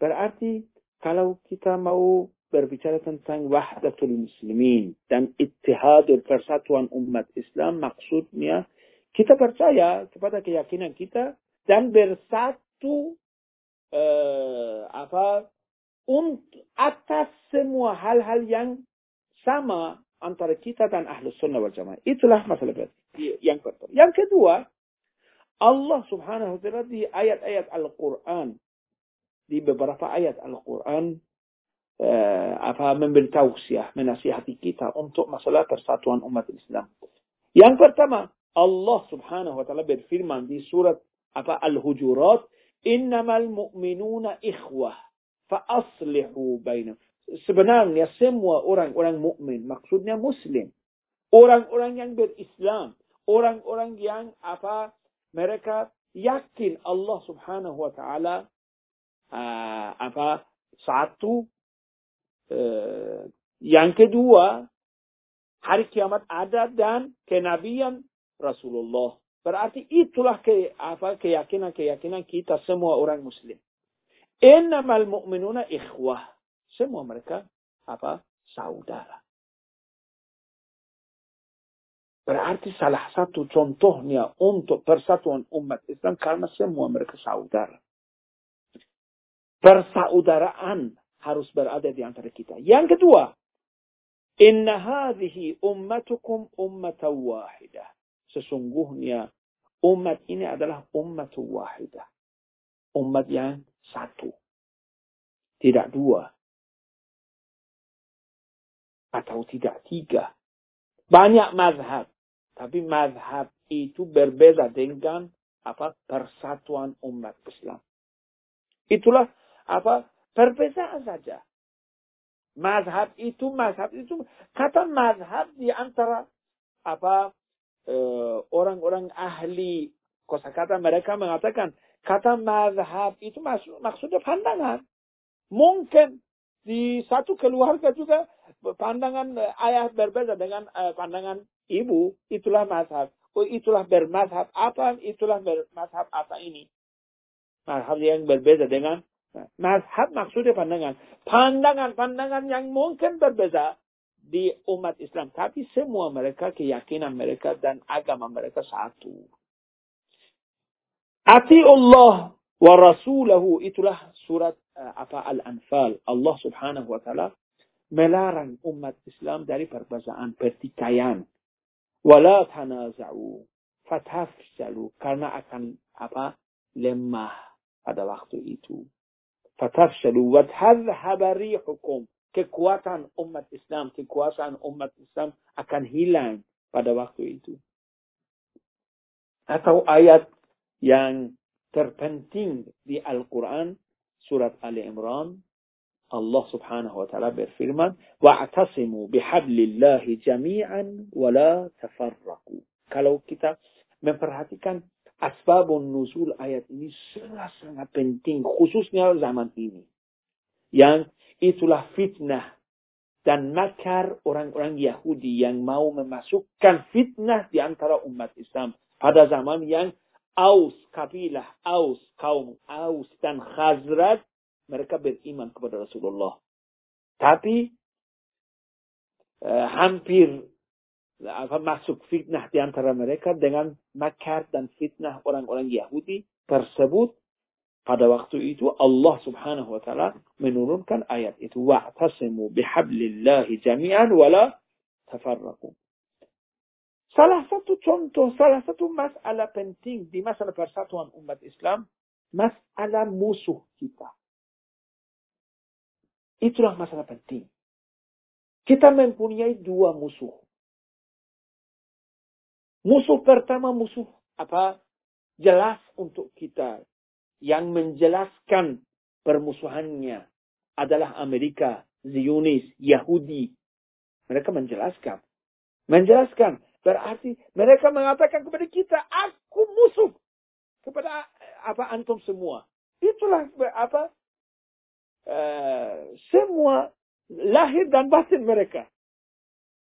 Berarti kalau kita mau berbicara tentang wahdatul muslimin dan ittihadul persatuan umat Islam maksudnya kita percaya kepada keyakinan kita dan bersatu uh, apa untuk atas semua hal-hal yang sama antara kita dan ahlus sunnah wal jamaah. Itulah masalah yang pertama. Yang kedua, Allah subhanahu wa ta'ala di ayat-ayat Al-Quran, di beberapa ayat Al-Quran, uh, apa memberi tausiah, menasihati kita untuk masalah persatuan umat Islam. Yang pertama, Allah subhanahu wa ta'ala berfirman di surat apa Al-Hujurat, innamal mu'minuna ikhwah fa'aslihu bainahum. Sebenarnya semua orang-orang mukmin maksudnya muslim. Orang-orang yang berislam, orang-orang yang apa mereka yakin Allah Subhanahu wa taala uh, apa satu uh, yang kedua hari kiamat ada dan kenabian Rasulullah Berarti itulah ke, apa keyakinan-keyakinan kita semua orang muslim. Innamal mu'minuna ikhwah. Semua mereka apa? Saudara. Berarti salah satu contohnya untuk persatuan umat Islam karena semua mereka saudara. Persaudaraan harus berada di antara kita. Yang kedua, inna hadhihi ummatukum ummatan wahidah. Sesungguhnya Umat ini adalah umat wahidah. Umat yang satu. Tidak dua. Atau tidak tiga. Banyak mazhab. Tapi mazhab itu berbeda dengan apa persatuan umat Islam. Itulah apa perbedaan saja. Mazhab itu, mazhab itu, kata mazhab di antara apa orang-orang ahli kosakata mereka mengatakan kata mazhab itu maksud, maksudnya pandangan. Mungkin di satu keluarga juga pandangan eh, ayah berbeda dengan uh, pandangan ibu, itulah mazhab. Oh, itulah bermazhab apa, itulah bermazhab apa ini. Mazhab yang berbeda dengan mazhab maksudnya pandangan. Pandangan-pandangan yang mungkin berbeda di umat Islam. Tapi semua mereka keyakinan mereka dan agama mereka satu. Ati Allah wa rasulahu itulah surat uh, apa Al-Anfal. Allah subhanahu wa ta'ala melarang umat Islam dari perbezaan pertikaian. Wala tanaza'u fatafshalu karena akan apa lemah pada waktu itu. Fatafshalu wa tadhhaba kekuatan umat Islam, kekuasaan umat Islam akan hilang pada waktu itu. Atau ayat yang terpenting di Al-Quran, surat Ali Imran, Allah subhanahu wa ta'ala berfirman, وَاعْتَصِمُوا بِحَبْلِ اللَّهِ جَمِيعًا وَلَا تَفَرَّقُوا Kalau kita memperhatikan asbabun nuzul ayat ini sangat sangat penting, khususnya zaman ini. Yang Itulah fitnah dan makar orang-orang Yahudi yang mau memasukkan fitnah di antara umat Islam pada zaman yang Aus, kabilah Aus, kaum Aus dan Khazraj, mereka beriman kepada Rasulullah. Tapi eh, hampir apa, masuk fitnah di antara mereka dengan makar dan fitnah orang-orang Yahudi tersebut pada waktu itu Allah subhanahu wa ta'ala menurunkan ayat itu. Wa'tasimu bihablillahi jami'an wala tafarraku. Salah satu contoh, salah satu masalah penting di masalah persatuan umat Islam, masalah musuh kita. Itulah masalah penting. Kita mempunyai dua musuh. Musuh pertama musuh apa? Jelas untuk kita yang menjelaskan permusuhannya adalah Amerika, Zionis, Yahudi. Mereka menjelaskan. Menjelaskan. Berarti mereka mengatakan kepada kita, aku musuh kepada apa antum semua. Itulah apa uh, semua lahir dan batin mereka.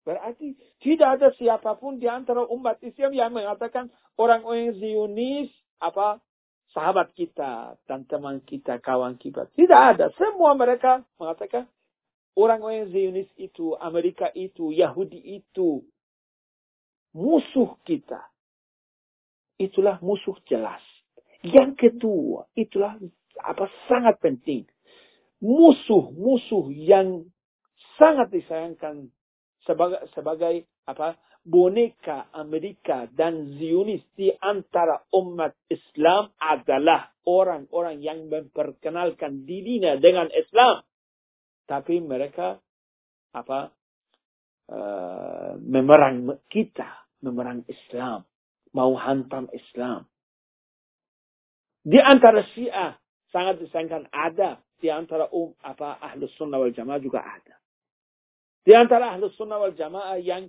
Berarti tidak ada siapa pun di antara umat Islam yang mengatakan orang-orang Zionis apa sahabat kita dan teman kita, kawan kita. Tidak ada. Semua mereka mengatakan orang-orang Zionis itu, Amerika itu, Yahudi itu musuh kita. Itulah musuh jelas. Yang kedua, itulah apa sangat penting. Musuh-musuh yang sangat disayangkan sebagai sebagai apa boneka Amerika dan Zionis di antara umat Islam adalah orang-orang yang memperkenalkan dirinya dengan Islam. Tapi mereka apa uh, memerang kita memerang Islam mau hantam Islam. Di antara Syiah sangat disayangkan ada. Di antara um apa ahlus sunnah wal jamaah juga ada. Di antara ahlus sunnah wal jamaah yang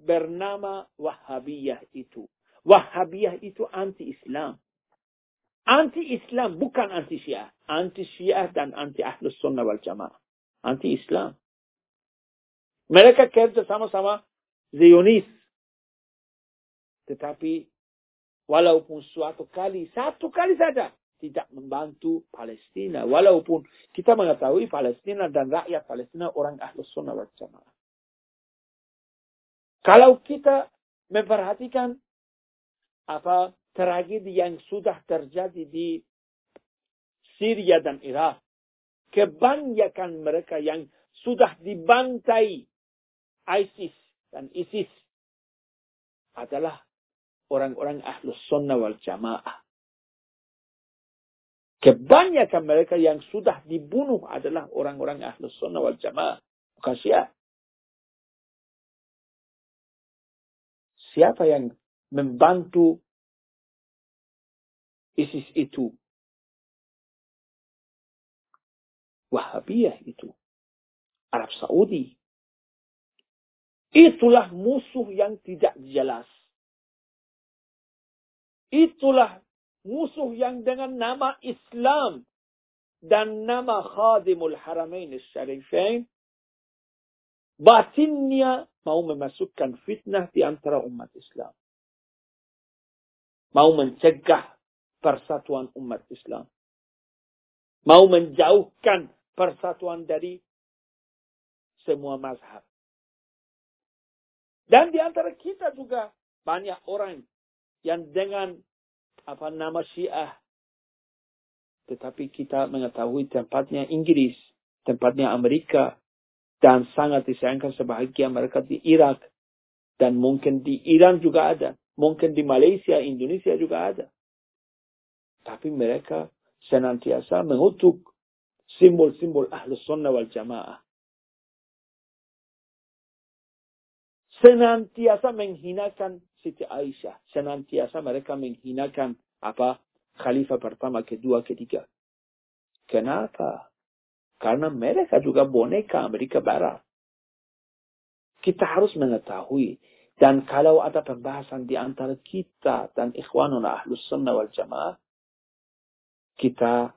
bernama Wahhabiyah itu. Wahhabiyah itu anti-Islam. Anti-Islam, bukan anti-Syiah. Anti-Syiah dan anti-Ahlus Sunnah wal Jamaah. Anti-Islam. Mereka kerja sama-sama Zionis. Tetapi walaupun suatu kali, satu kali saja tidak membantu Palestina. Walaupun kita mengetahui Palestina dan rakyat Palestina orang Ahlus Sunnah wal Jamaah. Kalau kita memperhatikan apa tragedi yang sudah terjadi di Syria dan Irak, kebanyakan mereka yang sudah dibantai ISIS dan ISIS adalah orang-orang ahlus sunnah wal jamaah. Kebanyakan mereka yang sudah dibunuh adalah orang-orang ahlus sunnah wal jamaah. Bukan syiah. Siapa yang membantu ISIS itu? Wahabiyah itu. Arab Saudi. Itulah musuh yang tidak jelas. Itulah musuh yang dengan nama Islam dan nama Khadimul Haramain Syarifain batinnya mau memasukkan fitnah di antara umat Islam. Mau mencegah persatuan umat Islam. Mau menjauhkan persatuan dari semua mazhab. Dan di antara kita juga banyak orang yang dengan apa nama Syiah tetapi kita mengetahui tempatnya Inggris, tempatnya Amerika, dan sangat disayangkan sebahagian mereka di Irak dan mungkin di Iran juga ada, mungkin di Malaysia, Indonesia juga ada. Tapi mereka senantiasa mengutuk simbol-simbol ahlus sunnah wal jamaah. Senantiasa menghinakan Siti Aisyah. Senantiasa mereka menghinakan apa khalifah pertama, kedua, ketiga. Kenapa? Karena mereka juga boneka Amerika Barat. Kita harus mengetahui. Dan kalau ada pembahasan di antara kita dan ikhwanun ahlus sunnah wal jamaah, kita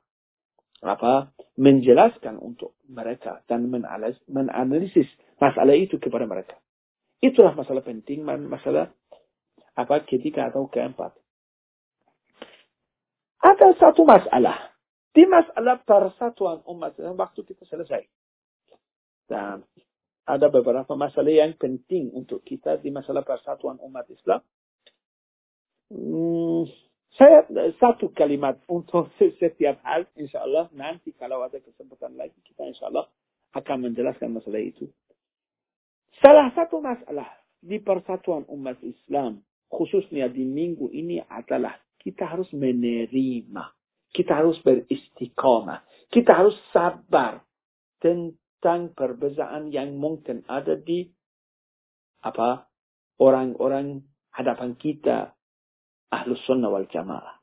apa menjelaskan untuk mereka dan menanalisis masalah itu kepada mereka. Itulah masalah penting, masalah apa ketiga atau keempat. Ada satu masalah di masalah persatuan umat waktu kita selesai. Dan ada beberapa masalah yang penting untuk kita di masalah persatuan umat Islam. Hmm, saya satu kalimat untuk setiap hal, insya Allah nanti kalau ada kesempatan lagi kita insya Allah akan menjelaskan masalah itu. Salah satu masalah di persatuan umat Islam, khususnya di minggu ini adalah kita harus menerima kita harus beristiqamah. Kita harus sabar tentang perbezaan yang mungkin ada di apa orang-orang hadapan kita ahlus sunnah wal jamaah.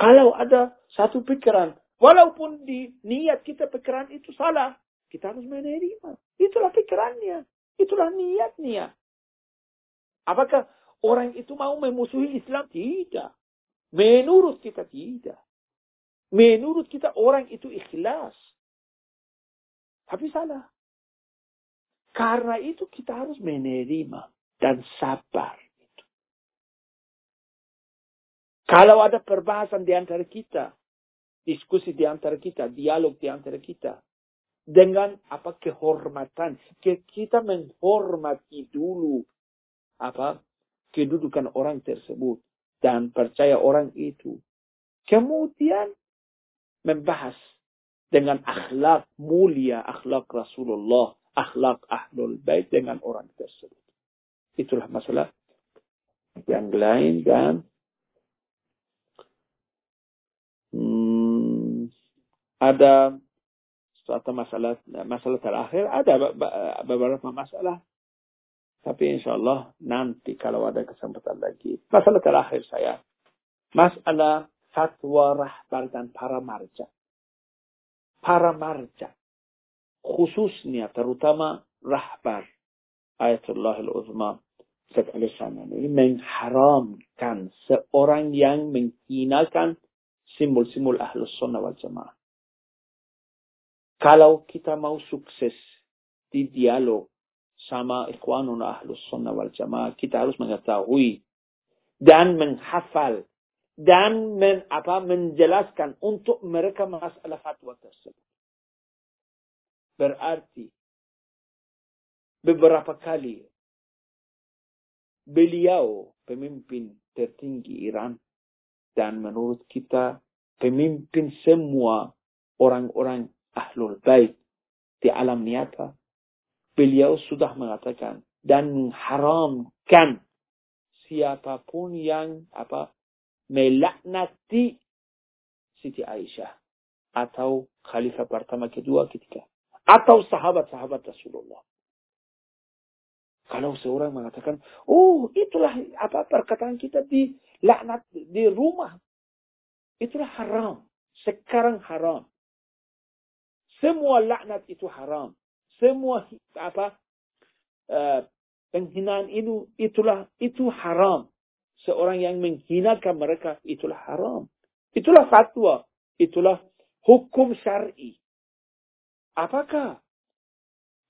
Kalau ada satu pikiran, walaupun di niat kita pikiran itu salah, kita harus menerima. Itulah pikirannya. Itulah niatnya. Apakah orang itu mau memusuhi Islam? Tidak. Menurut kita tidak. Menurut kita orang itu ikhlas. Tapi salah. Karena itu kita harus menerima dan sabar. Kalau ada perbahasan di antara kita, diskusi di antara kita, dialog di antara kita, dengan apa kehormatan, kita menghormati dulu apa kedudukan orang tersebut dan percaya orang itu. Kemudian membahas dengan akhlak mulia, akhlak Rasulullah, akhlak Ahlul Bait dengan orang tersebut. Itulah masalah yang lain dan hmm, ada suatu masalah masalah terakhir ada beberapa masalah tapi insya Allah nanti kalau ada kesempatan lagi masalah terakhir saya masalah fatwa rahbar dan para marja para marja khususnya terutama rahbar. Ayatullah al-Uzma ini mengharamkan seorang yang menghinakan simbol-simbol ahlus sunnah wal jamaah. Kalau kita mau sukses di dialog sama ikhwanun ahlus sunnah wal jamaah, kita harus mengetahui dan menghafal dan men, apa, menjelaskan untuk mereka masalah fatwa tersebut. Berarti beberapa kali beliau pemimpin tertinggi Iran dan menurut kita pemimpin semua orang-orang ahlul bait di alam nyata beliau sudah mengatakan dan mengharamkan siapa pun yang apa melaknati Siti Aisyah atau khalifah pertama kedua ketiga atau sahabat-sahabat Rasulullah. Kalau seorang mengatakan, oh itulah apa perkataan kita di laknat di rumah. Itulah haram. Sekarang haram. Semua laknat itu haram. Semua apa uh, penghinaan itu itulah itu haram seorang yang menghinakan mereka itulah haram. Itulah fatwa. Itulah hukum syar'i. Apakah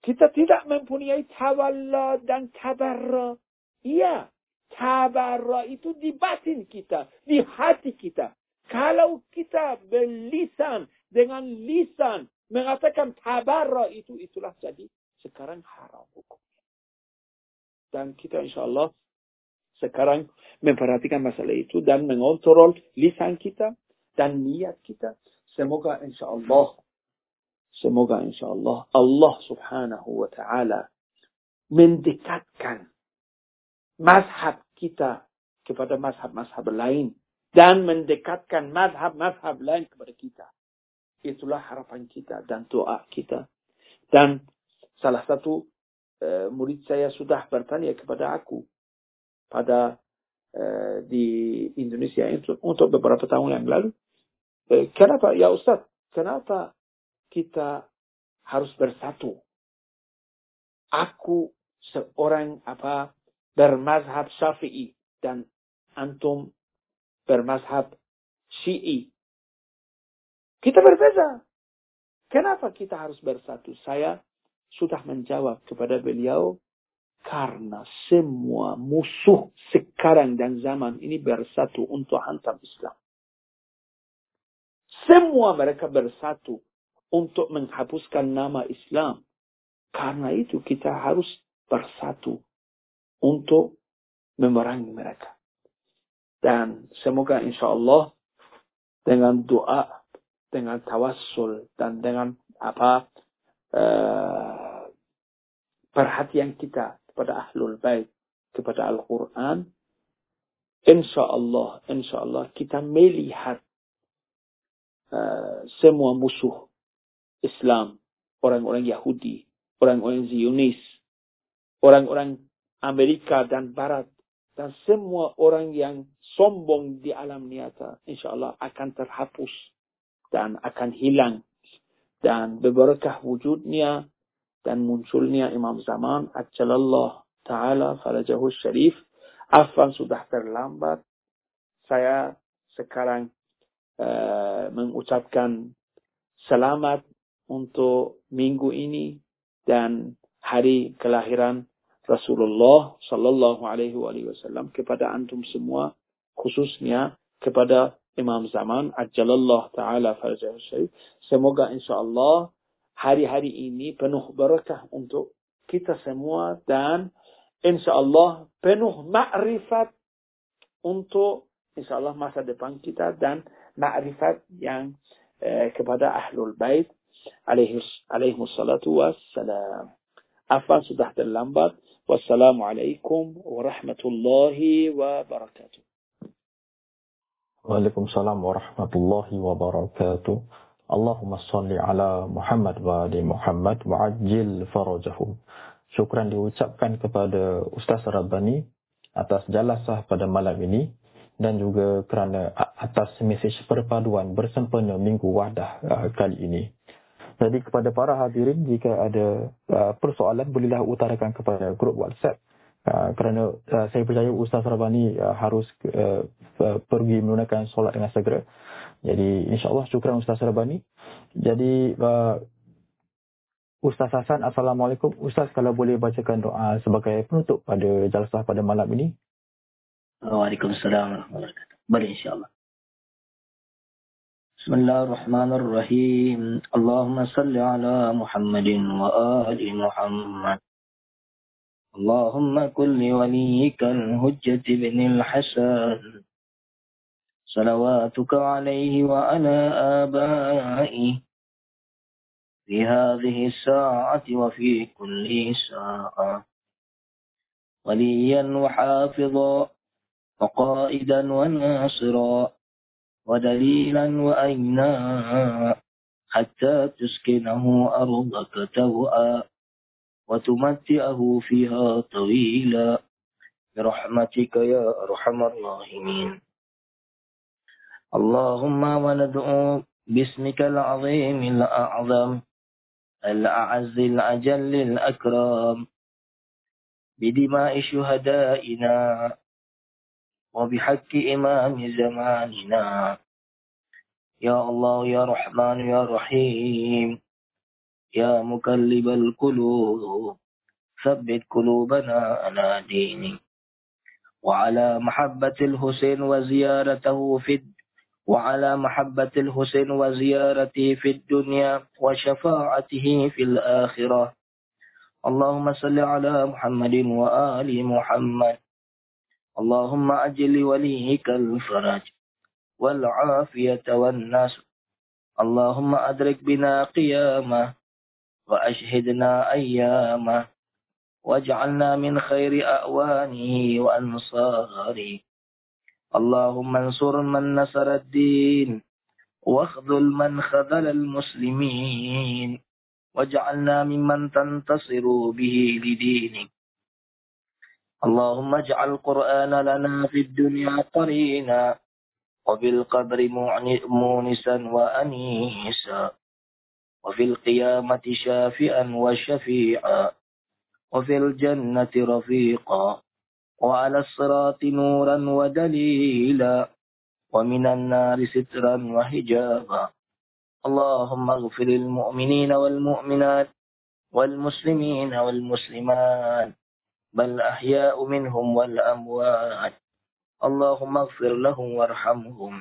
kita tidak mempunyai tawalla dan tabarra? Iya. Tabarra itu di batin kita, di hati kita. Kalau kita berlisan dengan lisan mengatakan tabarra itu itulah jadi sekarang haram hukumnya. Dan kita insya Allah sekarang memperhatikan masalah itu dan mengontrol lisan kita dan niat kita. Semoga insya Allah, semoga insya Allah Allah subhanahu wa ta'ala mendekatkan mazhab kita kepada mazhab-mazhab lain dan mendekatkan mazhab-mazhab lain kepada kita. Itulah harapan kita dan doa kita. Dan salah satu uh, murid saya sudah bertanya kepada aku, pada uh, di Indonesia itu untuk beberapa tahun yang lalu. Uh, kenapa ya Ustaz? Kenapa kita harus bersatu? Aku seorang apa bermazhab Syafi'i dan antum bermazhab Syi'i. Kita berbeda. Kenapa kita harus bersatu? Saya sudah menjawab kepada beliau karena semua musuh sekarang dan zaman ini bersatu untuk hantam Islam. Semua mereka bersatu untuk menghapuskan nama Islam. Karena itu kita harus bersatu untuk memerangi mereka. Dan semoga insya Allah dengan doa, dengan tawassul, dan dengan apa uh, perhatian kita kepada Ahlul Bait, kepada Al-Quran, insya Allah, insya Allah kita melihat uh, semua musuh Islam, orang-orang Yahudi, orang-orang Zionis, orang-orang Amerika dan Barat, dan semua orang yang sombong di alam nyata, insya Allah akan terhapus dan akan hilang. Dan beberkah wujudnya dan munculnya Imam Zaman Ajalallah Ta'ala Farajahu Syarif. Afan sudah terlambat. Saya sekarang uh, mengucapkan selamat untuk minggu ini dan hari kelahiran Rasulullah Sallallahu Alaihi Wasallam kepada antum semua khususnya kepada Imam Zaman Ajalallah Ta'ala Farajahu Syarif. Semoga insyaAllah hari-hari ini penuh berkah untuk kita semua dan insya Allah penuh makrifat untuk insya Allah masa depan kita dan makrifat yang eh, kepada Ahlul Bait alaihi salatu wassalam. Apa sudah terlambat? Wassalamualaikum warahmatullahi wabarakatuh. Waalaikumsalam warahmatullahi wabarakatuh. Allahumma salli ala Muhammad wa ali Muhammad wa ajil farajahum. Syukran diucapkan kepada Ustaz Rabbani atas jalasah pada malam ini dan juga kerana atas mesej perpaduan bersempena Minggu Wadah uh, kali ini. Jadi kepada para hadirin jika ada uh, persoalan bolehlah utarakan kepada grup WhatsApp. Uh, kerana uh, saya percaya Ustaz Rabani uh, harus uh, uh, pergi menunaikan solat dengan segera. Jadi insyaAllah syukran Ustaz Rabani. Jadi uh, Ustaz Hasan, Assalamualaikum. Ustaz kalau boleh bacakan doa sebagai penutup pada jalsah pada malam ini. Waalaikumsalam. Boleh insyaAllah. بسم الله الرحمن الرحيم اللهم صل على محمد وآل محمد اللهم كن لوليك الهجة بن الحسن صلواتك عليه وعلى آبائه في هذه الساعة وفي كل ساعة. وليا وحافظا وقائدا وناصرا ودليلا وأينا حتى تسكنه أرضك توأ وتمتئه فيها طويلا. برحمتك يا أرحم الراحمين. اللهم وندعو باسمك العظيم الأعظم الأعز الأجل الأكرم بدماء شهدائنا وبحق إمام زماننا. يا الله يا رحمن يا رحيم يا مكلب القلوب ثبت قلوبنا على دينك وعلى محبة الحسين وزيارته في وعلى محبة الحسين وزيارته في الدنيا وشفاعته في الآخرة. اللهم صل على محمد وآل محمد. اللهم أجل لوليك الفرج والعافية والنصر. اللهم أدرك بنا قيامه وأشهدنا أيامه. واجعلنا من خير أأوانه وأنصاره. اللهم انصر من نصر الدين واخذل من خذل المسلمين واجعلنا ممن تنتصر به لدينك. اللهم اجعل القرآن لنا في الدنيا قرينا وبالقبر مونسا وأنيسا وفي القيامة شافئا وشفيعا وفي الجنة رفيقا. وعلى الصراط نورا ودليلا ومن النار سترا وحجابا اللهم اغفر للمؤمنين والمؤمنات والمسلمين والمسلمات بل أحياء منهم والأموات اللهم اغفر لهم وارحمهم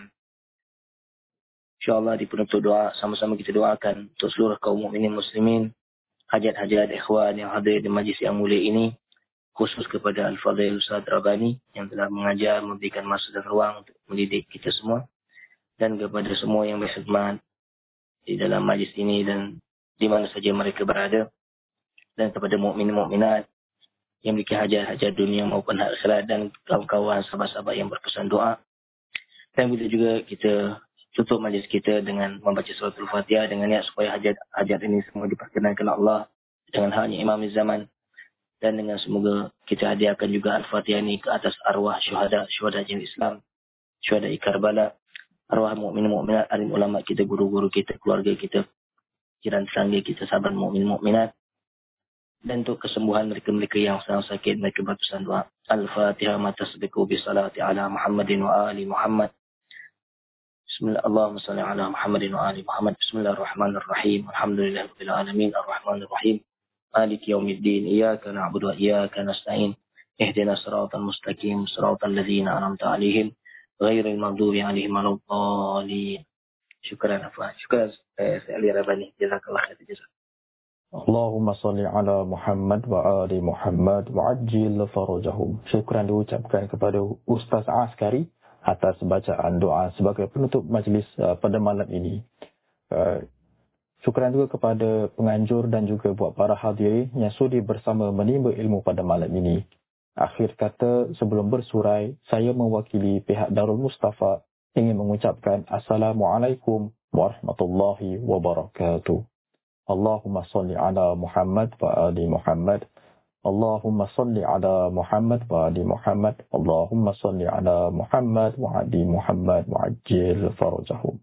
InsyaAllah di penutup doa, sama-sama kita doakan untuk seluruh kaum mukminin muslimin, hajat-hajat ikhwan yang hadir di majlis yang mulia ini, khusus kepada Al-Fadhil Ustaz Rabani yang telah mengajar, memberikan masa dan ruang untuk mendidik kita semua, dan kepada semua yang berkhidmat di dalam majlis ini dan di mana saja mereka berada, dan kepada mukmin mukminat yang memiliki hajat-hajat dunia maupun akhirat dan kawan-kawan sahabat-sahabat yang berkesan doa. Dan kita juga kita tutup majlis kita dengan membaca surat Al-Fatihah dengan niat supaya hajat-hajat ini semua diperkenankan Allah dengan haknya Imam Zaman dan dengan semoga kita hadiahkan juga Al-Fatihah ini ke atas arwah syuhada syuhada jin Islam syuhada Karbala arwah mukmin mukminat alim ulama kita guru-guru kita keluarga kita jiran tetangga kita sahabat mukmin mukminat. Dan untuk kesembuhan mereka-mereka yang sedang sakit mereka berpesan doa. Al-Fatihah mata sebiku bi salati ala Muhammadin wa ali Muhammad. Allahumma salli ala Muhammadin wa ali Muhammad. Bismillahirrahmanirrahim. Alhamdulillahirabbil alamin. Arrahmanirrahim Malik yaumiddin iyyaka na'budu wa iyyaka nasta'in Ihdina siratal mustaqim siratal ladzina an'amta 'alaihim ghairil maghdubi 'alaihim waladdallin Syukran afwan Syukran eh, saya Ali Rabani jazakallah khair jazakallah Allahumma salli ala Muhammad wa ali Muhammad wa ajil farajahum. Syukran diucapkan kepada Ustaz Askari atas bacaan doa sebagai penutup majlis uh, pada malam ini. Uh, syukuran juga kepada penganjur dan juga buat para hadirin yang sudi bersama menimba ilmu pada malam ini. Akhir kata, sebelum bersurai, saya mewakili pihak Darul Mustafa ingin mengucapkan Assalamualaikum warahmatullahi wabarakatuh. Allahumma salli ala Muhammad wa ali Muhammad. Allahumma salli ala Muhammad wa ali Muhammad. Allahumma salli ala Muhammad wa ali Muhammad wa ajil farajahum.